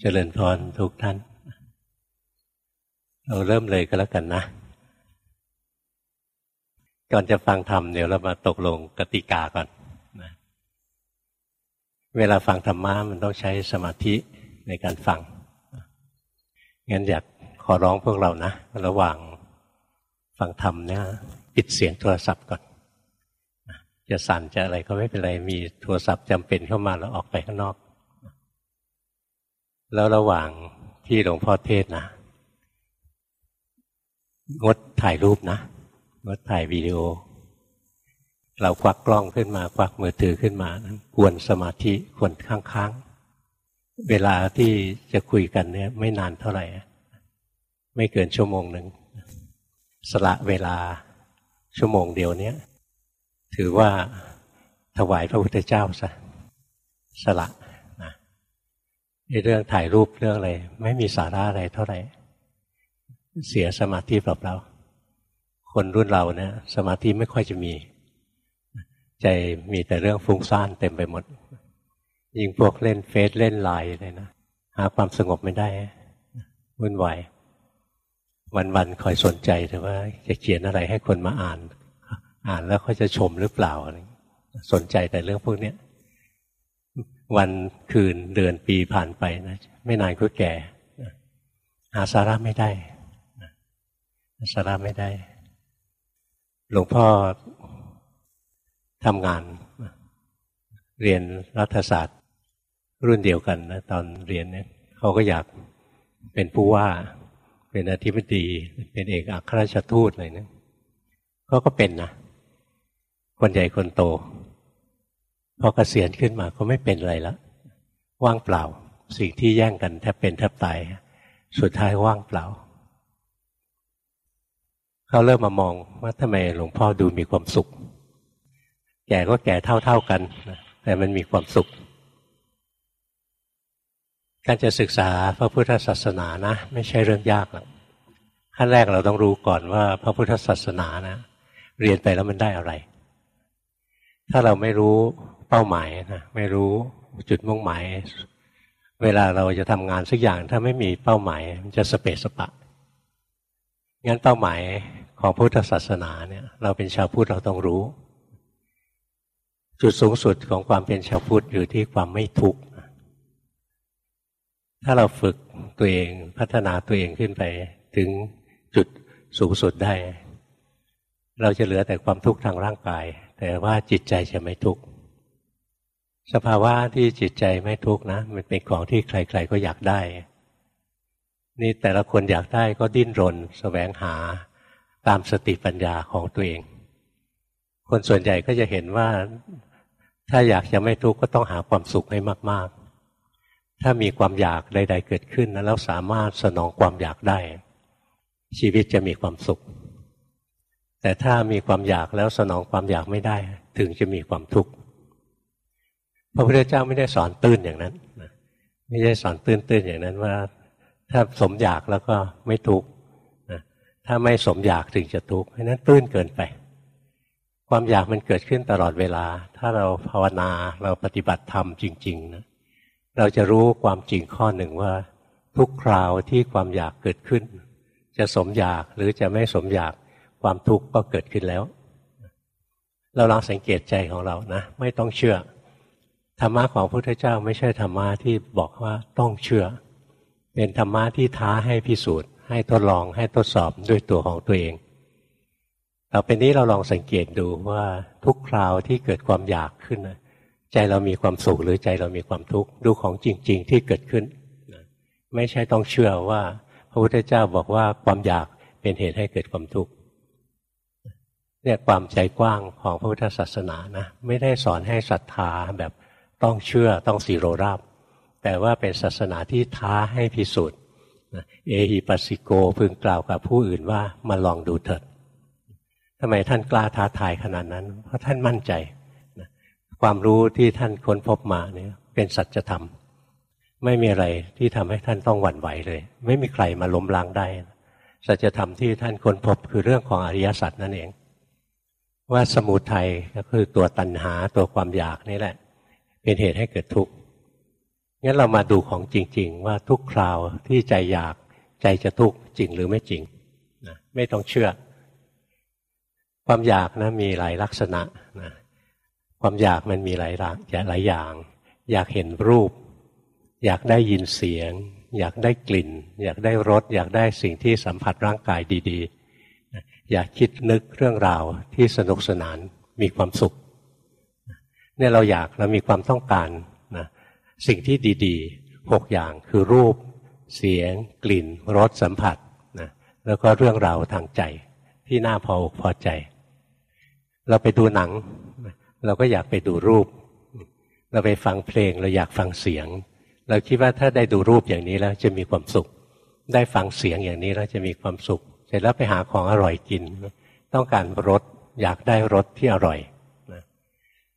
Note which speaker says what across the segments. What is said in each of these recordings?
Speaker 1: เจริญพรทุกท่าน เราเริ่มเลยก็แล้วกันนะ ก่อนจะฟังธรรมเดี๋ยวเรามาตกลงกติกาก่อนนะเวลาฟังธรรมะมันต้องใช้สมาธิในการฟัง งั้นอยากขอร้องพวกเรานะ ระหว่างฟังธรรมเนี่ยปิดเสียงโทรศัพท์ก่อน จะสั่นจะอะไรก็ไม่เป็นไร มีโทรศัพท์จำเป็นเข้ามาแล้วออกไปข้างนอก แล้วระหว่างที่หลวงพ่อเทศนะ งดถ่ายรูปนะ งดถ่ายวิดีโอ เราควักกล้องขึ้นมา ควักมือถือขึ้นมากวนสมาธิควรค้างๆ เวลาที่จะคุยกันเนี่ย ไม่นานเท่าไหร่ ไม่เกินชั่วโมงหนึ่ง สละเวลาชั่วโมงเดียวเนี้ยถือว่าถวายพระพุทธเจ้าซะสละ เรื่องถ่ายรูปเรื่องอะไรไม่มีสาระอะไรเท่าไหร่ เสียสมาธิเปล่าๆคนรุ่นเราเนี่ยสมาธิไม่ค่อยจะมี ใจมีแต่เรื่องฟุ้งซ่านเต็มไปหมด ยิ่งพวกเล่นเฟซเล่นไลน์เลยนะหาความสงบไม่ได้วุ่นวายวันๆคอยสนใจแต่ว่าจะเขียนอะไรให้คนมาอ่าน อ่านแล้วเขาจะชมหรือเปล่า สนใจแต่เรื่องพวกนี้ วันคืนเดือนปีผ่านไปนะไม่นานก็แก่หาสาระไม่ได้สาระไม่ได้ หลวงพ่อทำงาน เรียนรัฐศาสตร์ รุ่นเดียวกันนะตอนเรียนเนี่ยเขาก็อยากเป็นผู้ว่า เป็นอธิบดี เป็นเอกอัครราชทูตอะไรเนี่ยเขาก็เป็นนะคนใหญ่คนโต พอเกษียณขึ้นมาก็ไม่เป็นอะไรแล้วว่างเปล่า สิ่งที่แย่งกันแทบเป็นแทบตายสุดท้ายว่างเปล่าเขาเริ่มมามองว่าทำไมหลวงพ่อดูมีความสุข แก่ก็แก่เท่าๆกันแต่มันมีความสุข การจะศึกษาพระพุทธศาสนานะ ไม่ใช่เรื่องยากหรอกขั้นแรกเราต้องรู้ก่อนว่าพระพุทธศาสนานะ เรียนไปแล้วมันได้อะไร ถ้าเราไม่รู้ เป้าหมายนะไม่รู้จุดมุ่งหมาย เวลาเราจะทำงานสักอย่างถ้าไม่มีเป้าหมาย มันจะสเปสปะ งั้นเป้าหมายของพุทธศาสนาเนี่ย เราเป็นชาวพุทธเราต้องรู้ จุดสูงสุดของความเป็นชาวพุทธอยู่ที่ความไม่ทุกข์ถ้าเราฝึกตัวเองพัฒนาตัวเองขึ้นไป ถึงจุดสูงสุดได้ เราจะเหลือแต่ความทุกข์ทางร่างกาย แต่ว่าจิตใจจะไม่ทุกข์ สภาวะที่จิตใจไม่ทุกข์นะ มันเป็นของที่ใคร ๆ ก็อยากได้ นี่แต่ละคนอยากได้ก็ดิ้นรนสแสวงหาตามสติปัญญาของตัวเอง คนส่วนใหญ่ก็จะเห็นว่าถ้าอยากจะไม่ทุกข์ก็ต้องหาความสุขให้มาก ๆ ถ้ามีความอยากใด ๆ เกิดขึ้นแล้วสามารถสนองความอยากได้ ชีวิตจะมีความสุข แต่ถ้ามีความอยากแล้วสนองความอยากไม่ได้ ถึงจะมีความทุกข์ พระพุทธเจ้าไม่ได้สอนตื้นอย่างนั้นไม่ได้สอนตื้นๆอย่างนั้นว่า ถ้าสมอยากแล้วก็ไม่ทุกข์ถ้าไม่สมอยากถึงจะทุกข์เพราะนั้นตื้นเกินไป ความอยากมันเกิดขึ้นตลอดเวลา ถ้าเราภาวนาเราปฏิบัติธรรมจริงๆนะเราจะรู้ความจริงข้อหนึ่งว่า ทุกคราวที่ความอยากเกิดขึ้น จะสมอยากหรือจะไม่สมอยากความทุกข์ก็เกิดขึ้นแล้ว เราลองสังเกตใจของเรานะ ไม่ต้องเชื่อ ธรรมะของพระพุทธเจ้าไม่ใช่ธรรมะที่บอกว่าต้องเชื่อ เป็นธรรมะที่ท้าให้พิสูจน์ ให้ทดลองให้ทดสอบด้วยตัวของตัวเองต่อไปนี้เราลองสังเกตดูว่าทุกคราวที่เกิดความอยากขึ้นใจเรามีความสุขหรือใจเรามีความทุกข์ดูของจริง ๆ ที่เกิดขึ้น ไม่ใช่ต้องเชื่อว่า พระพุทธเจ้าบอกว่าความอยากเป็นเหตุให้เกิดความทุกข์เนี่ยความใจกว้างของพระพุทธศาสนานะไม่ได้สอนให้ศรัทธาแบบ ต้องเชื่อต้องสีโรราบ แต่ว่าเป็นศาสนาที่ท้าให้พิสูจน์เอหิปัสสิโกพึงกล่าวกับผู้อื่นว่ามาลองดูเถิดทำไมท่านกล้าท้าทายขนาดนั้น เพราะท่านมั่นใจ ความรู้ที่ท่านค้นพบมาเนี่ยเป็นสัจธรรม ไม่มีอะไรที่ทำให้ท่านต้องหวั่นไหวเลย ไม่มีใครมาล้มล้างได้ สัจธรรมที่ท่านค้นพบคือเรื่องของอริยสัจนั่นเอง ว่าสมุทัยก็คือตัวตัณหาตัวความอยากนี่แหละ เป็นเหตุให้เกิดทุกข์งั้นเรามาดูของจริง ๆ ว่าทุกคราวที่ใจอยากใจจะทุกข์จริงหรือไม่จริงนะไม่ต้องเชื่อ ความอยากนะมีหลายลักษณะนะความอยากมันมีหลายหลากหลายอย่าง อยากเห็นรูป อยากได้ยินเสียง อยากได้กลิ่น อยากได้รสอยากได้สิ่งที่สัมผัสร่างกายดี ๆ อยากคิดนึกเรื่องราวที่สนุกสนานมีความสุข เนี่ยเราอยากเรามีความต้องการนะสิ่งที่ดีๆหกอย่างคือรูป เสียง กลิ่นรสสัมผัสนะแล้วก็เรื่องราวทางใจที่น่าพออกพอใจ เราไปดูหนัง เราก็อยากไปดูรูป เราไปฟังเพลงเราอยากฟังเสียง เราคิดว่าถ้าได้ดูรูปอย่างนี้แล้วจะมีความสุข ได้ฟังเสียงอย่างนี้แล้วจะมีความสุข เสร็จแล้วไปหาของอร่อยกิน ต้องการรสอยากได้รสที่อร่อย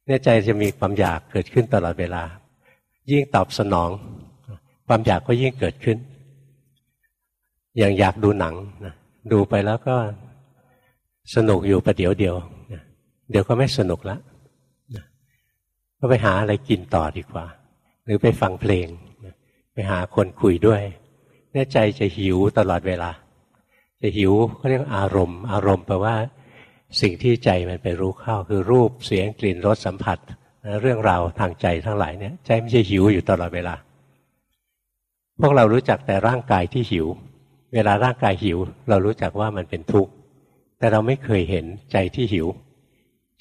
Speaker 1: เนี่ยใจจะมีความอยากเกิดขึ้นตลอดเวลา ยิ่งตอบสนอง ความอยากก็ยิ่งเกิดขึ้น อย่างอยากดูหนังนะดูไปแล้วก็สนุกอยู่ประเดี๋ยวเดียวเดี๋ยวก็ไม่สนุกแล้วก็ไปหาอะไรกินต่อดีกว่า หรือไปฟังเพลงไปหาคนคุยด้วยเนี่ยใจจะหิวตลอดเวลา จะหิวเขาเรียกอารมณ์ อารมณ์แปลว่า สิ่งที่ใจมันไปรู้เข้าคือรูปเสียงกลิ่นรสสัมผัสเรื่องราวทางใจทั้งหลายเนี่ยใจไม่ใช่หิวอยู่ตลอดเวลา พวกเรารู้จักแต่ร่างกายที่หิว เวลาร่างกายหิว เรารู้จักว่ามันเป็นทุกข์แต่เราไม่เคยเห็นใจที่หิว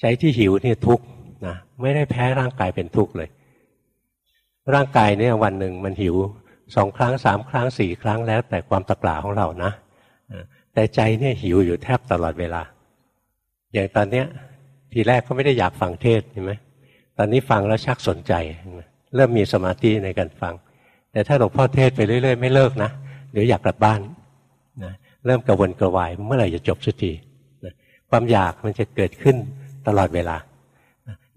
Speaker 1: ใจที่หิวเนี่ยทุกข์นะไม่ได้แพ้ร่างกายเป็นทุกข์เลย ร่างกายเนี่ยวันหนึ่งมันหิวสองครั้งสามครั้งสี่ครั้งแล้วแต่ความตะกลาของเรานะแต่ใจเนี่ยหิวอยู่แทบตลอดเวลา อย่างตอนเนี้ยทีแรกก็ไม่ได้อยากฟังเทศใช่ไหมตอนนี้ฟังแล้วชักสนใจ เริ่มมีสมาธิในการฟัง แต่ถ้าหลวงพ่อเทศไปเรื่อย ๆ ไม่เลิกนะเดี๋ยวอยากกลับบ้านนะเริ่มกระวนกระวายเมื่อไหร่จะจบสักทีนะความอยากมันจะเกิดขึ้นตลอดเวลา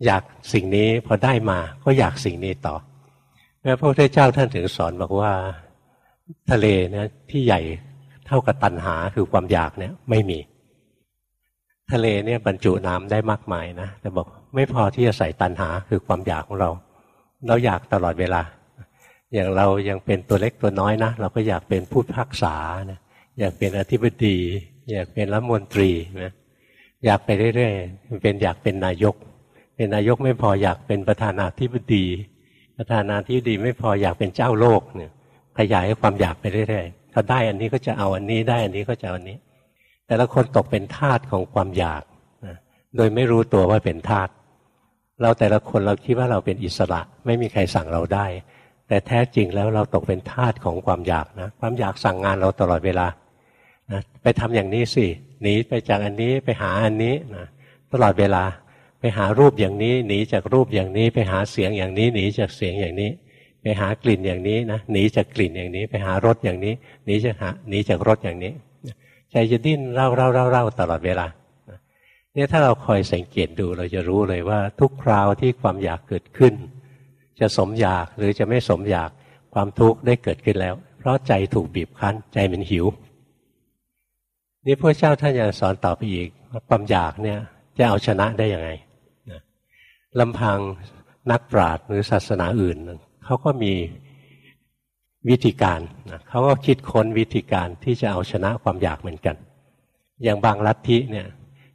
Speaker 1: อยากสิ่งนี้พอได้มาก็อยากสิ่งนี้ต่อแม้พระพุทธเจ้าท่านถึงสอนบอกว่าทะเลนะที่ใหญ่เท่ากับตันหาคือความอยากเนี่ยไม่มี ทะเลเนี่ยบรรจุน้ำได้มากมายนะแต่บอกไม่พอที่จะใส่ตันหาคือความอยากของเรา เราอยากตลอดเวลา อย่างเรายังเป็นตัวเล็กตัวน้อยนะเราก็อยากเป็นผู้พักษานะอยากเป็นอธิบดี อยากเป็นรัฐมนตรีนะอยากไปเรื่อยๆเป็นอยากเป็นนายก เป็นนายกไม่พออยากเป็นประธานาธิบดี ประธานาธิบดีไม่พออยากเป็นเจ้าโลกเนี่ยขยายความอยากไปเรื่อยๆถ้าได้อันนี้ก็จะเอาอันนี้ได้อันนี้ก็จะเอาอันนี้ แต่ละคนตกเป็นทาสของความอยากนะโดยไม่รู้ตัวว่าเป็นทาสเราแต่ละคนเราคิดว่าเราเป็นอิสระ ไม่มีใครสั่งเราได้ แต่แท้จริงแล้วเราตกเป็นทาสของความอยากนะความอยากสั่งงานเราตลอดเวลานะไปทำอย่างนี้สิหนีไปจากอันนี้ไปหาอันนี้นะตลอดเวลาไปหารูปอย่างนี้หนีจากรูปอย่างนี้ ไปหาเสียงอย่างนี้หนีจากเสียงอย่างนี้ ไปหากลิ่นอย่างนี้นะหนีจากกลิ่นอย่างนี้ ไปหารสอย่างนี้หนีจากหนีจากรสอย่างนี้ ใจจะดิ้นเล่าเล่าเล่าเล่าตลอดเวลาเนี่ยถ้าเราคอยสังเกตดูเราจะรู้เลยว่า ทุกคราวที่ความอยากเกิดขึ้น จะสมอยากหรือจะไม่สมอยากความทุกข์ได้เกิดขึ้นแล้ว เพราะใจถูกบีบคั้น ใจมันหิว นี่พระเจ้าท่านยังสอนต่อไปอีกว่าความอยากเนี่ยจะเอาชนะได้ยังไงลำพังนักปราชญ์หรือศาสนาอื่นเขาก็มี วิธีการเขาก็คิดค้นวิธีการที่จะเอาชนะความอยากเหมือนกัน อย่างบางลัทธิเนี่ย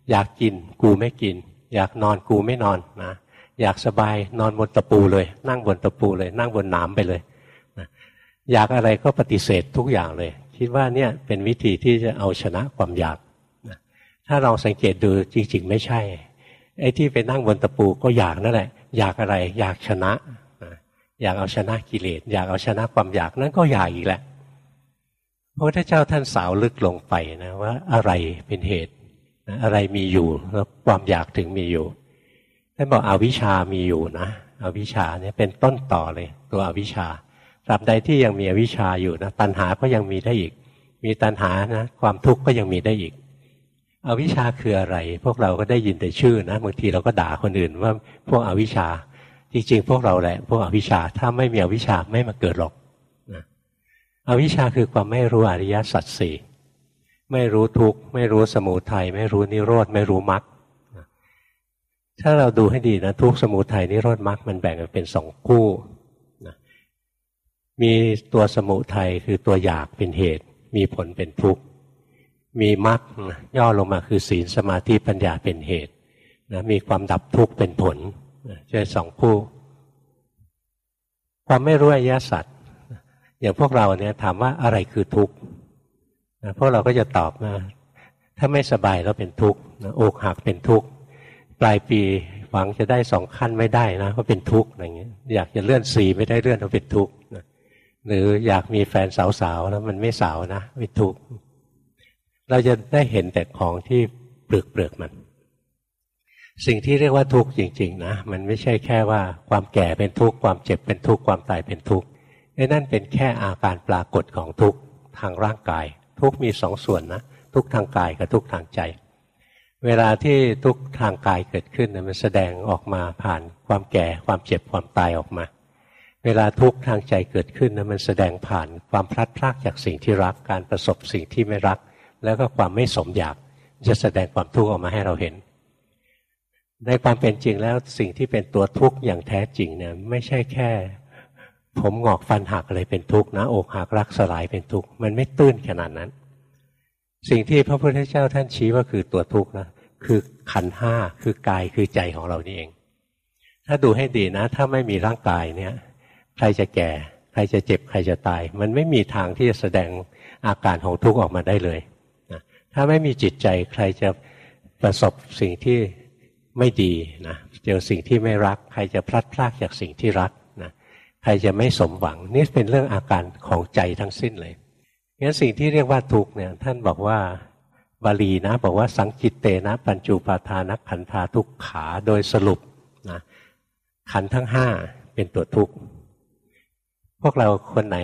Speaker 1: อยากกินกูไม่กิน อยากนอนกูไม่นอนนะอยากสบายนอนบนตะปูเลย นั่งบนตะปูเลย นั่งบนหนามไปเลยนะอยากอะไรก็ปฏิเสธทุกอย่างเลย คิดว่าเนี่ยเป็นวิธีที่จะเอาชนะความอยากนะถ้าลองสังเกตดูจริงๆ ไม่ใช่ไอ้ที่ไปนั่งบนตะปูก็อยากนั่นแหละ อยากอะไรอยากชนะ อยากเอาชนะกิเลสอยากเอาชนะความอยากนั่นก็อยากอีกแหละพระพุทธเจ้าท่านสาวลึกลงไปนะว่าอะไรเป็นเหตุอะไรมีอยู่แล้วความอยากถึงมีอยู่ท่านบอกอาวิชามีอยู่นะอวิชาเนี่ยเป็นต้นต่อเลย ตัวอวิชาตราบใดที่ยังมีอวิชาอยู่นะตัณหาก็ยังมีได้อีก มีตัณหานะความทุกข์ก็ยังมีได้อีก อวิชาคืออะไร พวกเราก็ได้ยินแต่ชื่อนะบางทีเราก็ด่าคนอื่นว่าพวกอวิชา จริงๆ พวกเราแหละ พวกอวิชชาถ้าไม่มีอวิชชาไม่มาเกิดหรอกนะอวิชชาคือความไม่รู้อริยสัจสี่ไม่รู้ทุกข์ไม่รู้สมุทัยไม่รู้นิโรธไม่รู้มรรคถ้าเราดูให้ดีนะทุกสมุทัยนิโรธมรรคมันแบ่งกันเป็นสองคู่นะมีตัวสมุทัยคือตัวอยากเป็นเหตุ มีผลเป็นทุกข์มีมรรคย่อลงมาคือศีลสมาธิปัญญาเป็นเหตุนะมีความดับทุกข์เป็นผล ใช่สองคู่ ความไม่รู้อริยสัจอย่างพวกเราเนี่ยถามว่าอะไรคือทุกข์พวกเราก็จะตอบมาถ้าไม่สบายแล้วเป็นทุกข์อกหักเป็นทุกข์ปลายปีหวังจะได้สองขั้นไม่ได้นะก็เป็นทุกข์อะไรเงี้ยอยากจะเลื่อนสีไม่ได้เลื่อนก็เป็นทุกข์หรืออยากมีแฟนสาวๆแล้วมันไม่สาวนะเป็นทุกข์เราจะได้เห็นแต่ของที่เปลือกเปลือกมัน สิ่งที่เรียกว่าทุกข์จริงๆนะมันไม่ใช่แค่ว่าความแก่เป็นทุกข์ความเจ็บเป็นทุกข์ความตายเป็นทุกข์ไอ้นั่นเป็นแค่อาการปรากฏของทุกข์ทางร่างกาย ทุกข์มีสองส่วนนะทุกข์ทางกายกับทุกข์ทางใจ เวลาที่ทุกข์ทางกายเกิดขึ้นมันแสดงออกมาผ่านความแก่ความเจ็บความตายออกมา เวลาทุกข์ทางใจเกิดขึ้นนะมันแสดงผ่านความพลัดพรากจากสิ่งที่รักการประสบสิ่งที่ไม่รัก แล้วก็ความไม่สมอยากจะแสดงความทุกข์ออกมาให้เราเห็น ในความเป็นจริงแล้วสิ่งที่เป็นตัวทุกข์อย่างแท้จริงเนี่ยไม่ใช่แค่ ผมหงอกฟันหักอะไรเป็นทุกข์นะอกหักรักสลายเป็นทุกข์มันไม่ตื้นขนาดนั้น สิ่งที่พระพุทธเจ้าท่านชี้ว่าคือตัวทุกข์นะคือขันห้าคือกายคือใจของเรานี่เอง ถ้าดูให้ดีนะ ถ้าไม่มีร่างกายเนี่ย ใครจะแก่ ใครจะเจ็บใครจะตาย มันไม่มีทางที่จะแสดงอาการของทุกข์ออกมาได้เลยถ้าไม่มีจิตใจใครจะประสบสิ่งที่ ไม่ดีนะเจอสิ่งที่ไม่รัก ใครจะพลัดพรากจากสิ่งที่รักนะใครจะไม่สมหวัง นี่เป็นเรื่องอาการของใจทั้งสิ้นเลยงั้นสิ่งที่เรียกว่าทุกเนี่ยท่านบอกว่าบาลีนะบอกว่าสังกิตเตนะ ปัญจุปาทานักขันธาทุกขาโดยสรุปนะขันทั้งห้าเป็นตัวทุกข์พวกเราคนไหน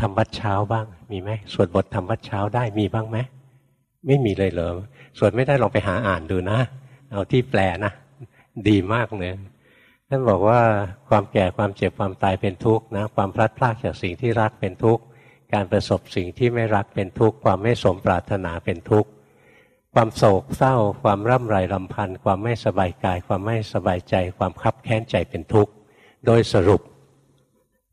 Speaker 1: ทำวัดเช้าบ้าง มีไหมสวดบททำวัดเช้าได้มีบ้างไหมไม่มีเลยเหรอสวดไม่ได้ลองไปหาอ่านดูนะ เอาที่แปลนะดีมากเลยท่านบอกว่าความแก่ความเจ็บความตายเป็นทุกข์นะความพลัดพรากจากสิ่งที่รักเป็นทุกข์การประสบสิ่งที่ไม่รักเป็นทุกข์ความไม่สมปรารถนาเป็นทุกข์ความโศกเศร้า ความร่ำไรลำพันธ์ความไม่สบายกาย ความไม่สบายใจ ความคับแค้นใจเป็นทุกข์โดยสรุป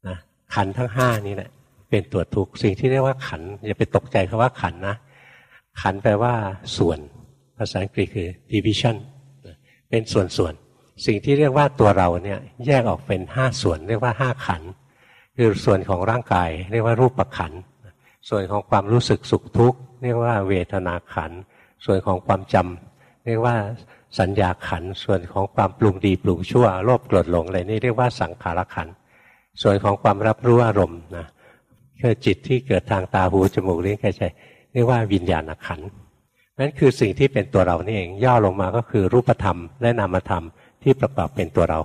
Speaker 1: นะขันทั้งห้านี้แหละเป็นตัวทุกข์สิ่งที่เรียกว่าขันอย่าไปตกใจคาว่าขันนะ ขันแปลว่าส่วน ภาษาอังกฤษคือ division เป็นส่วนส่วนสิ่งที่เรียกว่าตัวเราเนี่ยแยกออกเป็นห้าส่วน เรียกว่าห้าขัน คือส่วนของร่างกาย เรียกว่ารูปประขัน ส่วนของความรู้สึกสุขทุกข์เรียกว่าเวทนาขัน ส่วนของความจำเรียกว่าสัญญาขัน ส่วนของความปรุงดีปรุงชั่วโลภโกรธหลงอะไรนี่เรียกว่าสังขารขัน ส่วนของความรับรู้อารมณ์นะคือจิตที่เกิดทางตาหูจมูกลิ้นกายใจเรียกว่าวิญญาณขัน นั่นคือสิ่งที่เป็นตัวเรานี่เอง ย่อลงมาก็คือรูปธรรม และนามธรรมที่ประกอบเป็นตัวเรา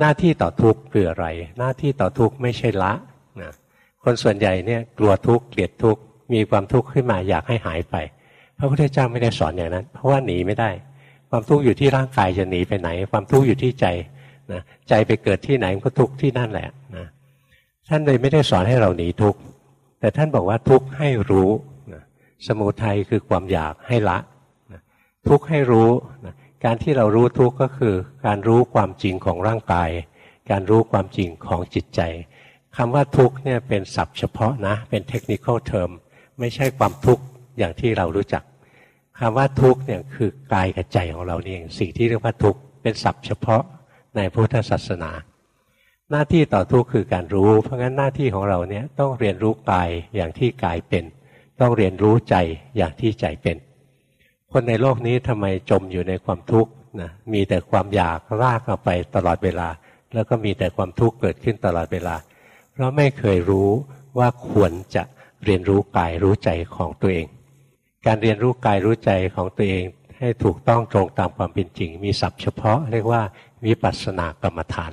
Speaker 1: หน้าที่ต่อทุกข์คืออะไร หน้าที่ต่อทุกข์ไม่ใช่ละนะคนส่วนใหญ่เนี่ยกลัวทุกข์เกลียดทุกข์มีความทุกข์ขึ้นมาอยากให้หายไป พระพุทธเจ้าไม่ได้สอนอย่างนั้น เพราะว่าหนีไม่ได้ ความทุกข์อยู่ที่ร่างกายจะหนีไปไหน ความทุกข์อยู่ที่ใจนะใจไปเกิดที่ไหนมันก็ทุกข์ที่นั่นแหละนะท่านเลยไม่ได้สอนให้เราหนีทุกข์แต่ท่านบอกว่าทุกข์ให้รู้ สมุทัยคือความอยากให้ละทุกข์ให้รู้การที่เรารู้ทุกข์ก็คือ การรู้ความจริงของร่างกาย การรู้ความจริงของจิตใจคำว่าทุกข์เนี่ยเป็นศัพท์เฉพาะนะเป็นเทคนิคอลเทอมไม่ใช่ความทุกข์อย่างที่เรารู้จักคำว่าทุกข์เนี่ยคือกายกับใจของเราเองสิ่งที่เรียกว่าทุกข์เป็นศัพท์เฉพาะในพุทธศาสนา หน้าที่ต่อทุกข์คือการรู้ เพราะงั้นหน้าที่ของเราเนี่ยต้องเรียนรู้กายอย่างที่กายเป็น ต้องเรียนรู้ใจอย่างที่ใจเป็น คนในโลกนี้ทำไมจมอยู่ในความทุกข์นะมีแต่ความอยากลากเอาไปตลอดเวลา แล้วก็มีแต่ความทุกข์เกิดขึ้นตลอดเวลา เพราะไม่เคยรู้ว่าควรจะเรียนรู้กายรู้ใจของตัวเอง การเรียนรู้กายรู้ใจของตัวเองให้ถูกต้องตรงตามความเป็นจริง มีศัพท์เฉพาะเรียกว่าวิปัสสนากรรมฐาน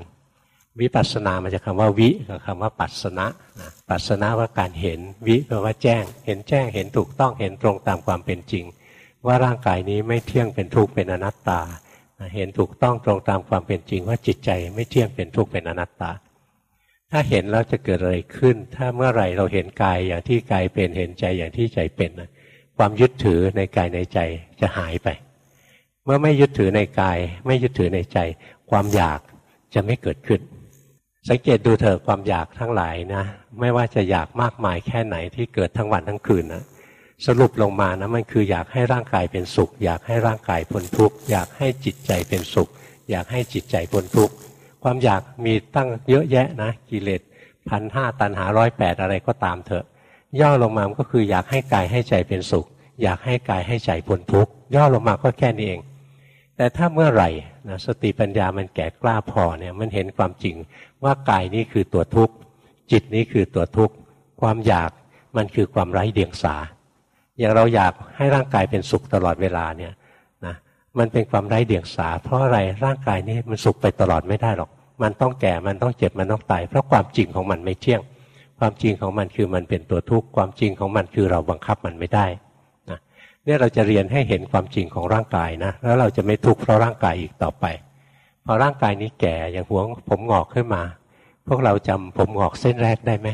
Speaker 1: วิปัสสนามาจากคาว่าวิกับคำว่าปัสสนะปัสสนะว่าการเห็นวิแปลว่าแจ้ง เห็นแจ้งเห็นถูกต้องเห็นตรงตามความเป็นจริง ว่าร่างกายนี้ไม่เที่ยงเป็นทุกข์เป็นอนัตตา เห็นถูกต้องตรงตามความเป็นจริง ว่าจิตใจไม่เที่ยงเป็นทุกข์เป็นอนัตตา ถ้าเห็นแล้วจะเกิดอะไรขึ้น ถ้าเมื่อไหร่เราเห็นกายอย่างที่กายเป็นเห็นใจอย่างที่ใจเป็นนะความยึดถือในกายในใจจะหายไป เมื่อไม่ยึดถือในกาย ไม่ยึดถือในใจ ความอยากจะไม่เกิดขึ้น สังเกตดูเถอะความอยากทั้งหลายนะ ไม่ว่าจะอยากมากมายแค่ไหนที่เกิดทั้งวันทั้งคืนนะสรุปลงมานะมันคืออยากให้ร่างกายเป็นสุข อยากให้ร่างกายพ้นทุกข์อยากให้จิตใจเป็นสุข อยากให้จิตใจพ้นทุกข์ความอยากมีตั้งเยอะแยะนะกิเลสพันห้าตันหาร้อยแปดอะไรก็ตามเถอะ ย่อลงมาก็คืออยากให้กายให้ใจเป็นสุข อยากให้กายให้ใจพ้นทุกข์ย่อลงมาก็แค่นี้เอง แต่ถ้าเมื่อไหร่นะสติปัญญามันแก่กล้าพอเนี่ยมันเห็นความจริงว่ากายนี้คือตัวทุกข์ จิตนี้คือตัวทุกข์ ความอยากมันคือความไร้เดียงสา อย่างเราอยากให้ร่างกายเป็นสุขตลอดเวลาเนี่ยนะมันเป็นความไร้เดียงสา เพราะอะไรร่างกายนี้มันสุขไปตลอดไม่ได้หรอก มันต้องแก่มันต้องเจ็บมันต้องตายเพราะความจริงของมันไม่เที่ยง ความจริงของมันคือมันเป็นตัวทุกข์ความจริงของมันคือเราบังคับมันไม่ได้ เนี่ยเราจะเรียนให้เห็นความจริงของร่างกายนะ แล้วเราจะไม่ทุกข์เพราะร่างกายอีกต่อไป พอร่างกายนี้แก่อย่างหัวผมงอกขึ้นมา พวกเราจำผมงอกเส้นแรกได้ไหม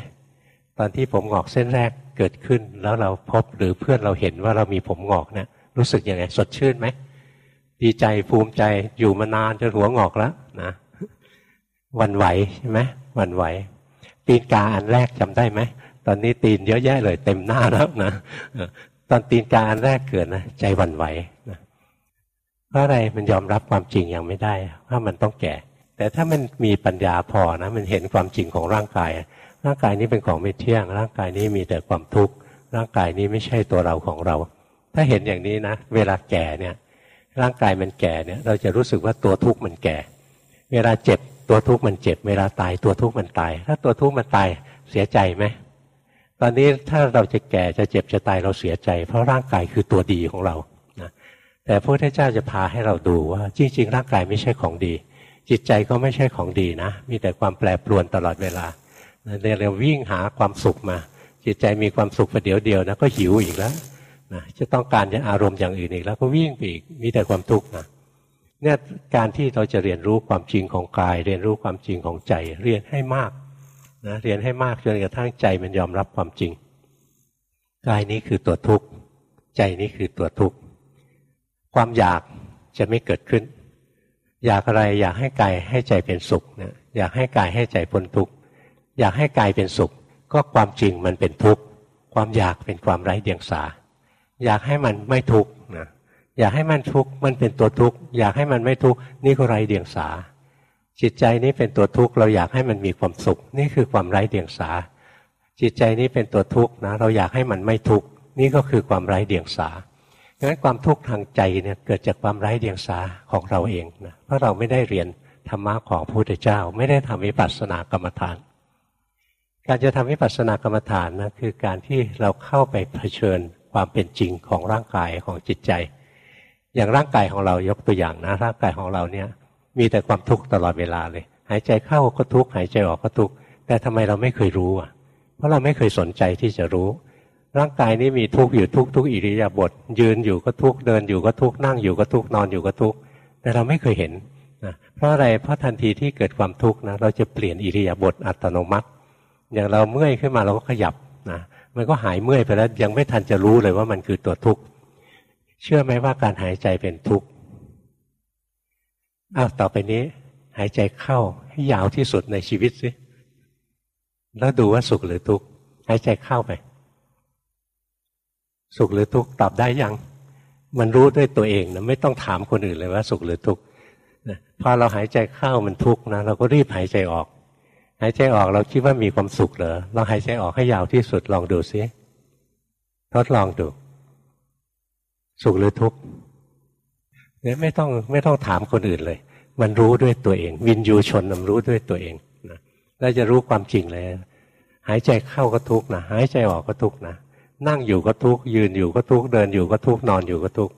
Speaker 1: ตอนที่ผมงอกเส้นแรกเกิดขึ้น แล้วเราพบหรือเพื่อนเราเห็นว่าเรามีผมงอกเนะี่ยรู้สึกยังไงสดชื่นไหมดีใจภูมิใจอยู่มานานจนหัวงอกแล้วนะวันไหวใช่ไหมวันไหว ตีนกาอันแรกจำได้ไหมตอนนี้ตีนเยอะแยะเลยเต็มหน้าแล้วนะ ตอนตีนกาอันแรกเกิดนะใจวันไหวนะเพราะอะไรมันยอมรับความจริงยังไม่ได้ว่ามันต้องแก่ แต่ถ้ามันมีปัญญาพอนะ มันเห็นความจริงของร่างกาย ร่างกายนี้เป็นของไม่เที่ยง ร่างกายนี้มีแต่ความทุกข์ร่างกายนี้ไม่ใช่ตัวเราของเรา ถ้าเห็นอย่างนี้นะ เวลาแก่เนี่ย ร่างกายมันแก่เนี่ย เราจะรู้สึกว่าตัวทุกข์มันแก่ เวลาเจ็บตัวทุกข์มันเจ็บ เวลาตายตัวทุกข์มันตาย ถ้าตัวทุกข์มันตายเสียใจไหม ตอนนี้ถ้าเราจะแก่จะเจ็บจะตายเราเสียใจ เพราะร่างกายคือตัวดีของเราแต่พระพุทธเจ้าจะพาให้เราดูว่า จริง ๆ ร่างกายไม่ใช่ของดี จิตใจก็ไม่ใช่ของดีนะ มีแต่ความแปรปรวนตลอดเวลาเราวิ่งหาความสุขมา จิตใจมีความสุขประเดี๋ยวเดียวนะก็หิวอีกแล้วนะจะต้องการจะอารมณ์อย่างอื่นอีกแล้วก็วิ่งไปอีกมีแต่ความทุกข์นะเนี่ยการที่เราจะเรียนรู้ความจริงของกาย เรียนรู้ความจริงของใจ เรียนให้มาก นะเรียนให้มากจนกระทั่งใจมันยอมรับความจริงกายนี้คือตัวทุกข์ ใจนี้คือตัวทุกข์ ความอยากจะไม่เกิดขึ้น อยากอะไรอยากให้กายให้ใจเป็นสุขนะอยากให้กายให้ใจพ้นทุกข์ อยากให้กายเป็นสุข ก็ความจริงมันเป็นทุกข์ ความอยากเป็นความไร้เดียงสา อยากให้มันไม่ทุกข์นะอยากให้มันทุกข์มันเป็นตัวทุกข์ อยากให้มันไม่ทุกข์นี่ก็ไร้เดียงสา จิตใจนี้เป็นตัวทุกข์เราอยากให้มันมีความสุข นี่คือความไร้เดียงสา จิตใจนี้เป็นตัวทุกข์นะเราอยากให้มันไม่ทุกข์นี่ก็คือความไร้เดียงสาังนั้นความทุกข์ทางใจเนี่ยเกิดจากความไร้เดียงสาของเราเองนะเพราะเราไม่ได้เรียนธรรมะของพระพุทธเจ้า ไม่ได้ทำวิปัสสนากรรมฐาน การจะทำวิปัสสนากรรมฐานนะคือการที่เราเข้าไปเผชิญความเป็นจริงของร่างกายของจิตใจ อย่างร่างกายของเรายกตัวอย่างนะร่างกายของเราเนี่ย มีแต่ความทุกข์ตลอดเวลาเลย หายใจเข้าก็ทุกข์หายใจออกก็ทุกข์แต่ทำไมเราไม่เคยรู้อะ เพราะเราไม่เคยสนใจที่จะรู้ ร่างกายนี้มีทุกข์อยู่ทุกทุกอิริยาบถยืนอยู่ก็ทุกข์เดินอยู่ก็ทุกข์นั่งอยู่ก็ทุกข์นอนอยู่ก็ทุกข์แต่เราไม่เคยเห็นนะเพราะอะไรเพราะทันทีที่เกิดความทุกข์นะเราจะเปลี่ยนอิริยาบถอัตโนมัติ อย่างเราเมื่อยขึ้นมาเราก็ขยับนะมันก็หายเมื่อยไปแล้วยังไม่ทันจะรู้เลยว่ามันคือตัวทุกข์เชื่อไหมว่าการหายใจเป็นทุกข์ อ้าวต่อไปนี้ หายใจเข้าให้ยาวที่สุดในชีวิตสิแล้วดูว่าสุขหรือทุกข์หายใจเข้าไป สุขหรือทุกข์ตอบได้ยังมันรู้ด้วยตัวเองนะไม่ต้องถามคนอื่นเลยว่าสุขหรือทุกข์พอเราหายใจเข้ามันทุกข์นะเราก็รีบหายใจออก หายใจออกเราคิดว่ามีความสุขเหรอเราหายใจออกให้ยาวที่สุดลองดูซิทดลองดู สุขหรือทุกข์ เนี่ยไม่ต้องไม่ต้องถามคนอื่นเลย มันรู้ด้วยตัวเอง วินยูชนมันรู้ด้วยตัวเองนะเราจะรู้ความจริงเลย หายใจเข้าก็ทุกข์นะหายใจออกก็ทุกข์นะนั่งอยู่ก็ทุกข์ยืนอยู่ก็ทุกข์เดินอยู่ก็ทุกข์นอนอยู่ก็ทุกข์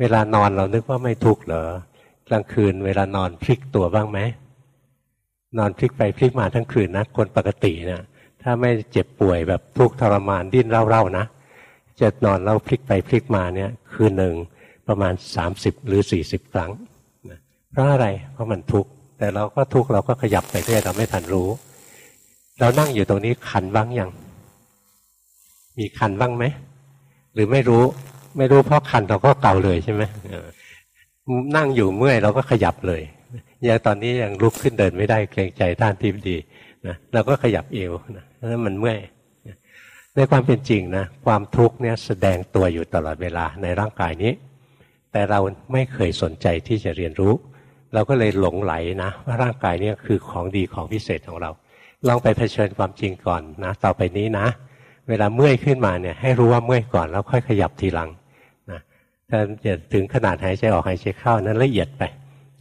Speaker 1: เวลานอนเรานึกว่าไม่ทุกข์เหรอกลางคืนเวลานอนพลิกตัวบ้างไหมนอนพลิกไปพลิกมาทั้งคืนนะคนปกตินะถ้าไม่เจ็บป่วยแบบทุกข์ทรมานดิ้นเร่าๆนะจะนอนแล้วพลิกไปพลิกมาเนี่ยคืนหนึ่ง ประมาณสามสิบหรือสี่สิบครั้งเพราะอะไรเพราะมันทุกข์แต่เราก็ทุกข์เราก็ขยับไปเรื่อยเราไม่ทันรู้ เรานั่งอยู่ตรงนี้ขันบ้างยังมีคันบ้างไหมหรือไม่รู้ไม่รู้เพราะคันเราก็เก่าเลยใช่ไหมนั่งอยู่เมื่อยเราก็ขยับเลยอย่างตอนนี้ยังลุกขึ้นเดินไม่ได้เกรงใจท่านทิพดีนะเราก็ขยับเอวนะแล้วมันเมื่อยในความเป็นจริงนะความทุกข์เนี่ยแสดงตัวอยู่ตลอดเวลาในร่างกายนี้ แต่เราไม่เคยสนใจที่จะเรียนรู้ เราก็เลยหลงไหลนะว่าร่างกายเนี้คือของดีของพิเศษของเรา ลองไปเผชิญความจริงก่อนนะ ต่อไปนี้นะ เวลาเมื่อยขึ้นมาเนี่ยให้รู้ว่าเมื่อยก่อนแล้วค่อยขยับทีหลังนะถ้าจะถึงขนาดหายใจออกหายใจเข้านั้นละเอียดไป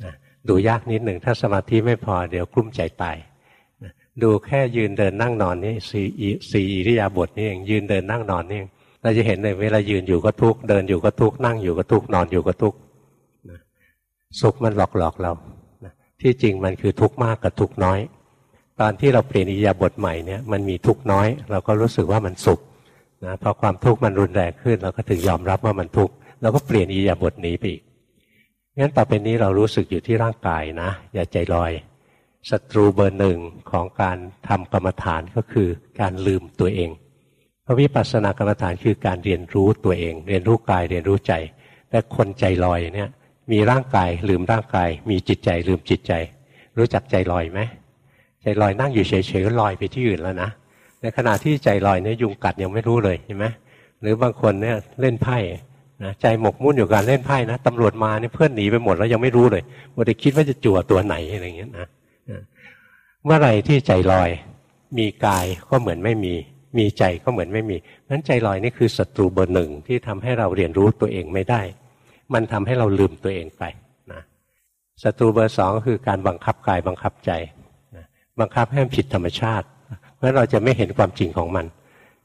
Speaker 1: นะดูยากนิดหนึ่งถ้าสมาธิไม่พอเดี๋ยวกลุ้มใจตายดูแค่ยืนเดินนั่งนอนนี่สี่สี่อิริยาบถนี่เองยืนเดินนั่งนอนนี่เอง เราจะเห็นเลยเวลายืนอยู่ก็ทุกเดินอยู่ก็ทุกนั่งอยู่ก็ทุกนอนอยู่ก็ทุกสุขมันหลอกหลอกเราที่จริงมันคือทุกข์มากกับทุกข์น้อย ตอนที่เราเปลี่ยนอิรยาบถใหม่เนี่ยมันมีทุกข์น้อย เราก็รู้สึกว่ามันสุขนะพอความทุกข์มันรุนแรงขึ้น เราก็ถึงยอมรับว่ามันทุกข์เราก็เปลี่ยนอิรยาบถหนีไปอีกงั้นต่อไปนี้เรารู้สึกอยู่ที่ร่างกายนะ อย่าใจลอยศัตรูเบอร์หนึ่งของการทำกรรมฐานก็คือการลืมตัวเอง พระวิปัสสนากรรมฐานคือการเรียนรู้ตัวเอง เรียนรู้กายเรียนรู้ใจ แต่คนใจลอยเนี่ย มีร่างกายลืมร่างกาย มีจิตใจลืมจิตใจ รู้จักใจลอยไหมใจลอยนั่งอยู่เฉยๆก็ลอยไปที่อื่นแล้วนะในขณะที่ใจลอยเนี่ยยุงกัดยังไม่รู้เลยเห็นไหมหรือบางคนเนี่ยเล่นไพ่นะใจหมกมุ่นอยู่การเล่นไพ่นะตำรวจมาเนี่ยเพื่อนหนีไปหมดแล้วยังไม่รู้เลยว่าจะคิดว่าจะจั่วตัวไหนอะไรอย่างเงี้ยนะเมื่อไรที่ใจลอย มีกายก็เหมือนไม่มี มีใจก็เหมือนไม่มีนั้นใจลอยนี่คือศัตรูเบอร์หนึ่งที่ทำให้เราเรียนรู้ตัวเองไม่ได้ มันทำให้เราลืมตัวเองไปนะศัตรูเบอร์สองก็คือการบังคับกายบังคับใจนะบังคับให้ผิดธรรมชาติ เพราะเราจะไม่เห็นความจริงของมัน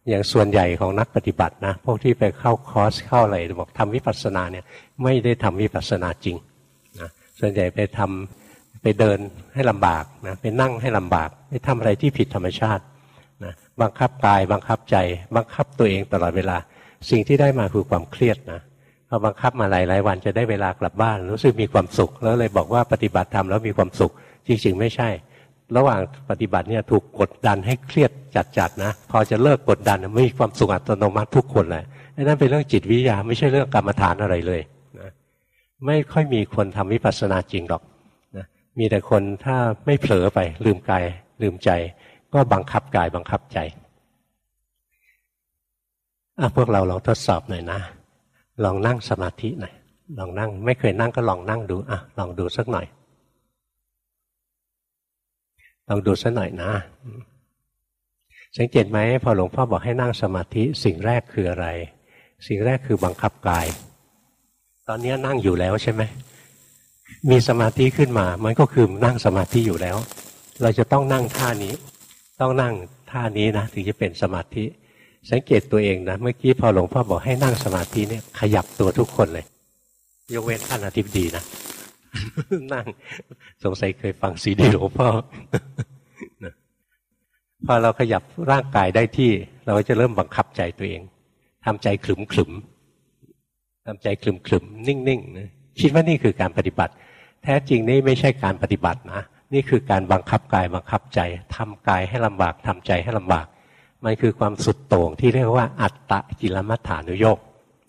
Speaker 1: อย่างส่วนใหญ่ของนักปฏิบัตินะพวกที่ไปเข้าคอร์สเข้าอะไรบอกทำวิปัสสนาเนี่ยไม่ได้ทำวิปัสสนาจริงนะส่วนใหญ่ไปทำไปเดินให้ลำบากนะไปนั่งให้ลำบากไปทำอะไรที่ผิดธรรมชาติ นะบังคับกายบังคับใจ บังคับตัวเองตลอดเวลา สิ่งที่ได้มาคือความเครียดนะพอบังคับมาหลายหลายวันจะได้เวลากลับบ้าน รู้สึกมีความสุข แล้วเลยบอกว่าปฏิบัติธรรมแล้วมีความสุข จริงๆไม่ใช่ ระหว่างปฏิบัติเนี่ยถูกกดดันให้เครียดจัดๆนะพอจะเลิกกดดันไม่มีความสุขอัตโนมัติทุกคนแหละนั่นเป็นเรื่องจิตวิทยาไม่ใช่เรื่องกรรมฐานอะไรเลยนะไม่ค่อยมีคนทำวิปัสสนาจริงหรอกมีแต่คนถ้าไม่เผลอไปลืมกายลืมใจ ก็บังคับกายบังคับใจอะพวกเราลองทดสอบหน่อยนะ ลองนั่งสมาธิหน่อยลองนั่ง ไม่เคยนั่งก็ลองนั่งดูอะลองดูสักหน่อย ลองดูสักหน่อยนะ สังเกตไหมพอหลวงพ่อบอกให้นั่งสมาธิสิ่งแรกคืออะไร สิ่งแรกคือบังคับกาย ตอนนี้นั่งอยู่แล้วใช่ไหมมีสมาธิขึ้นมา มันก็คือนั่งสมาธิอยู่แล้ว เราจะต้องนั่งท่านี้ ต้องนั่งท่านี้นะ ถึงจะเป็นสมาธิ สังเกตตัวเองนะ เมื่อกี้พอหลวงพ่อบอกให้นั่งสมาธิเนี่ยขยับตัวทุกคนเลย ยกเว้นท่านอาทิตย์ดีนะนั่งสงสัยเคยฟังซีดีหลวงพ่อพอเราขยับร่างกายได้ที่ เราก็จะเริ่มบังคับใจตัวเองทำใจขลุ่มขลุ่มทำใจขลุ่มขลุ่มนิ่งๆนะคิดว่านี่คือการปฏิบัติ แท้จริงนี่ไม่ใช่การปฏิบัตินะ นี่คือการบังคับกายบังคับใจทำกายให้ลำบากทำใจให้ลำบาก มันคือความสุดโต่งที่เรียกว่าอัตตะกิลมัฏฐานุโยก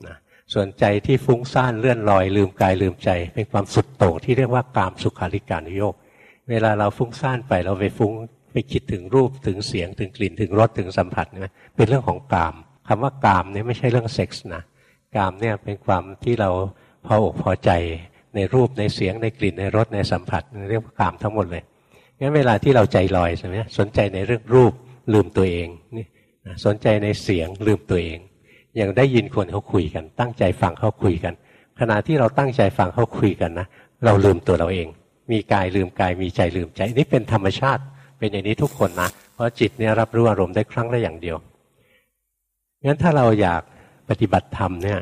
Speaker 1: นะส่วนใจที่ฟุ้งซ่านเลื่อนลอยลืมกายลืมใจ เป็นความสุดโต่งที่เรียกว่ากามสุขาริการุโยกเวลาเราฟุ้งซ่านไปเราไปฟุ้งไปคิดถึงรูปถึงเสียงถึงกลิ่นถึงรสถึงสัมผัสนะเป็นเรื่องของกามคำว่ากามเนี่ยไม่ใช่เรื่องเซ็กส์นะกามเนี่ยเป็นความที่เราพออกพอใจ ในรูปในเสียงในกลิ่นในรสในสัมผัสเรียกว่ากามทั้งหมดเลยงั้นเวลาที่เราใจลอยใช่ไหมสนใจในเรื่องรูปลืมตัวเองนี่สนใจในเสียงลืมตัวเอง อย่างได้ยินคนเขาคุยกัน ตั้งใจฟังเขาคุยกัน ขณะที่เราตั้งใจฟังเขาคุยกันนะเราลืมตัวเราเอง มีกายลืมกายมีใจลืมใจนี่เป็นธรรมชาติ เป็นอย่างนี้ทุกคนนะเพราะจิตเนี่ยรับรู้อารมณ์ได้ครั้งละอย่างเดียวงั้นถ้าเราอยากปฏิบัติธรรมเนี่ย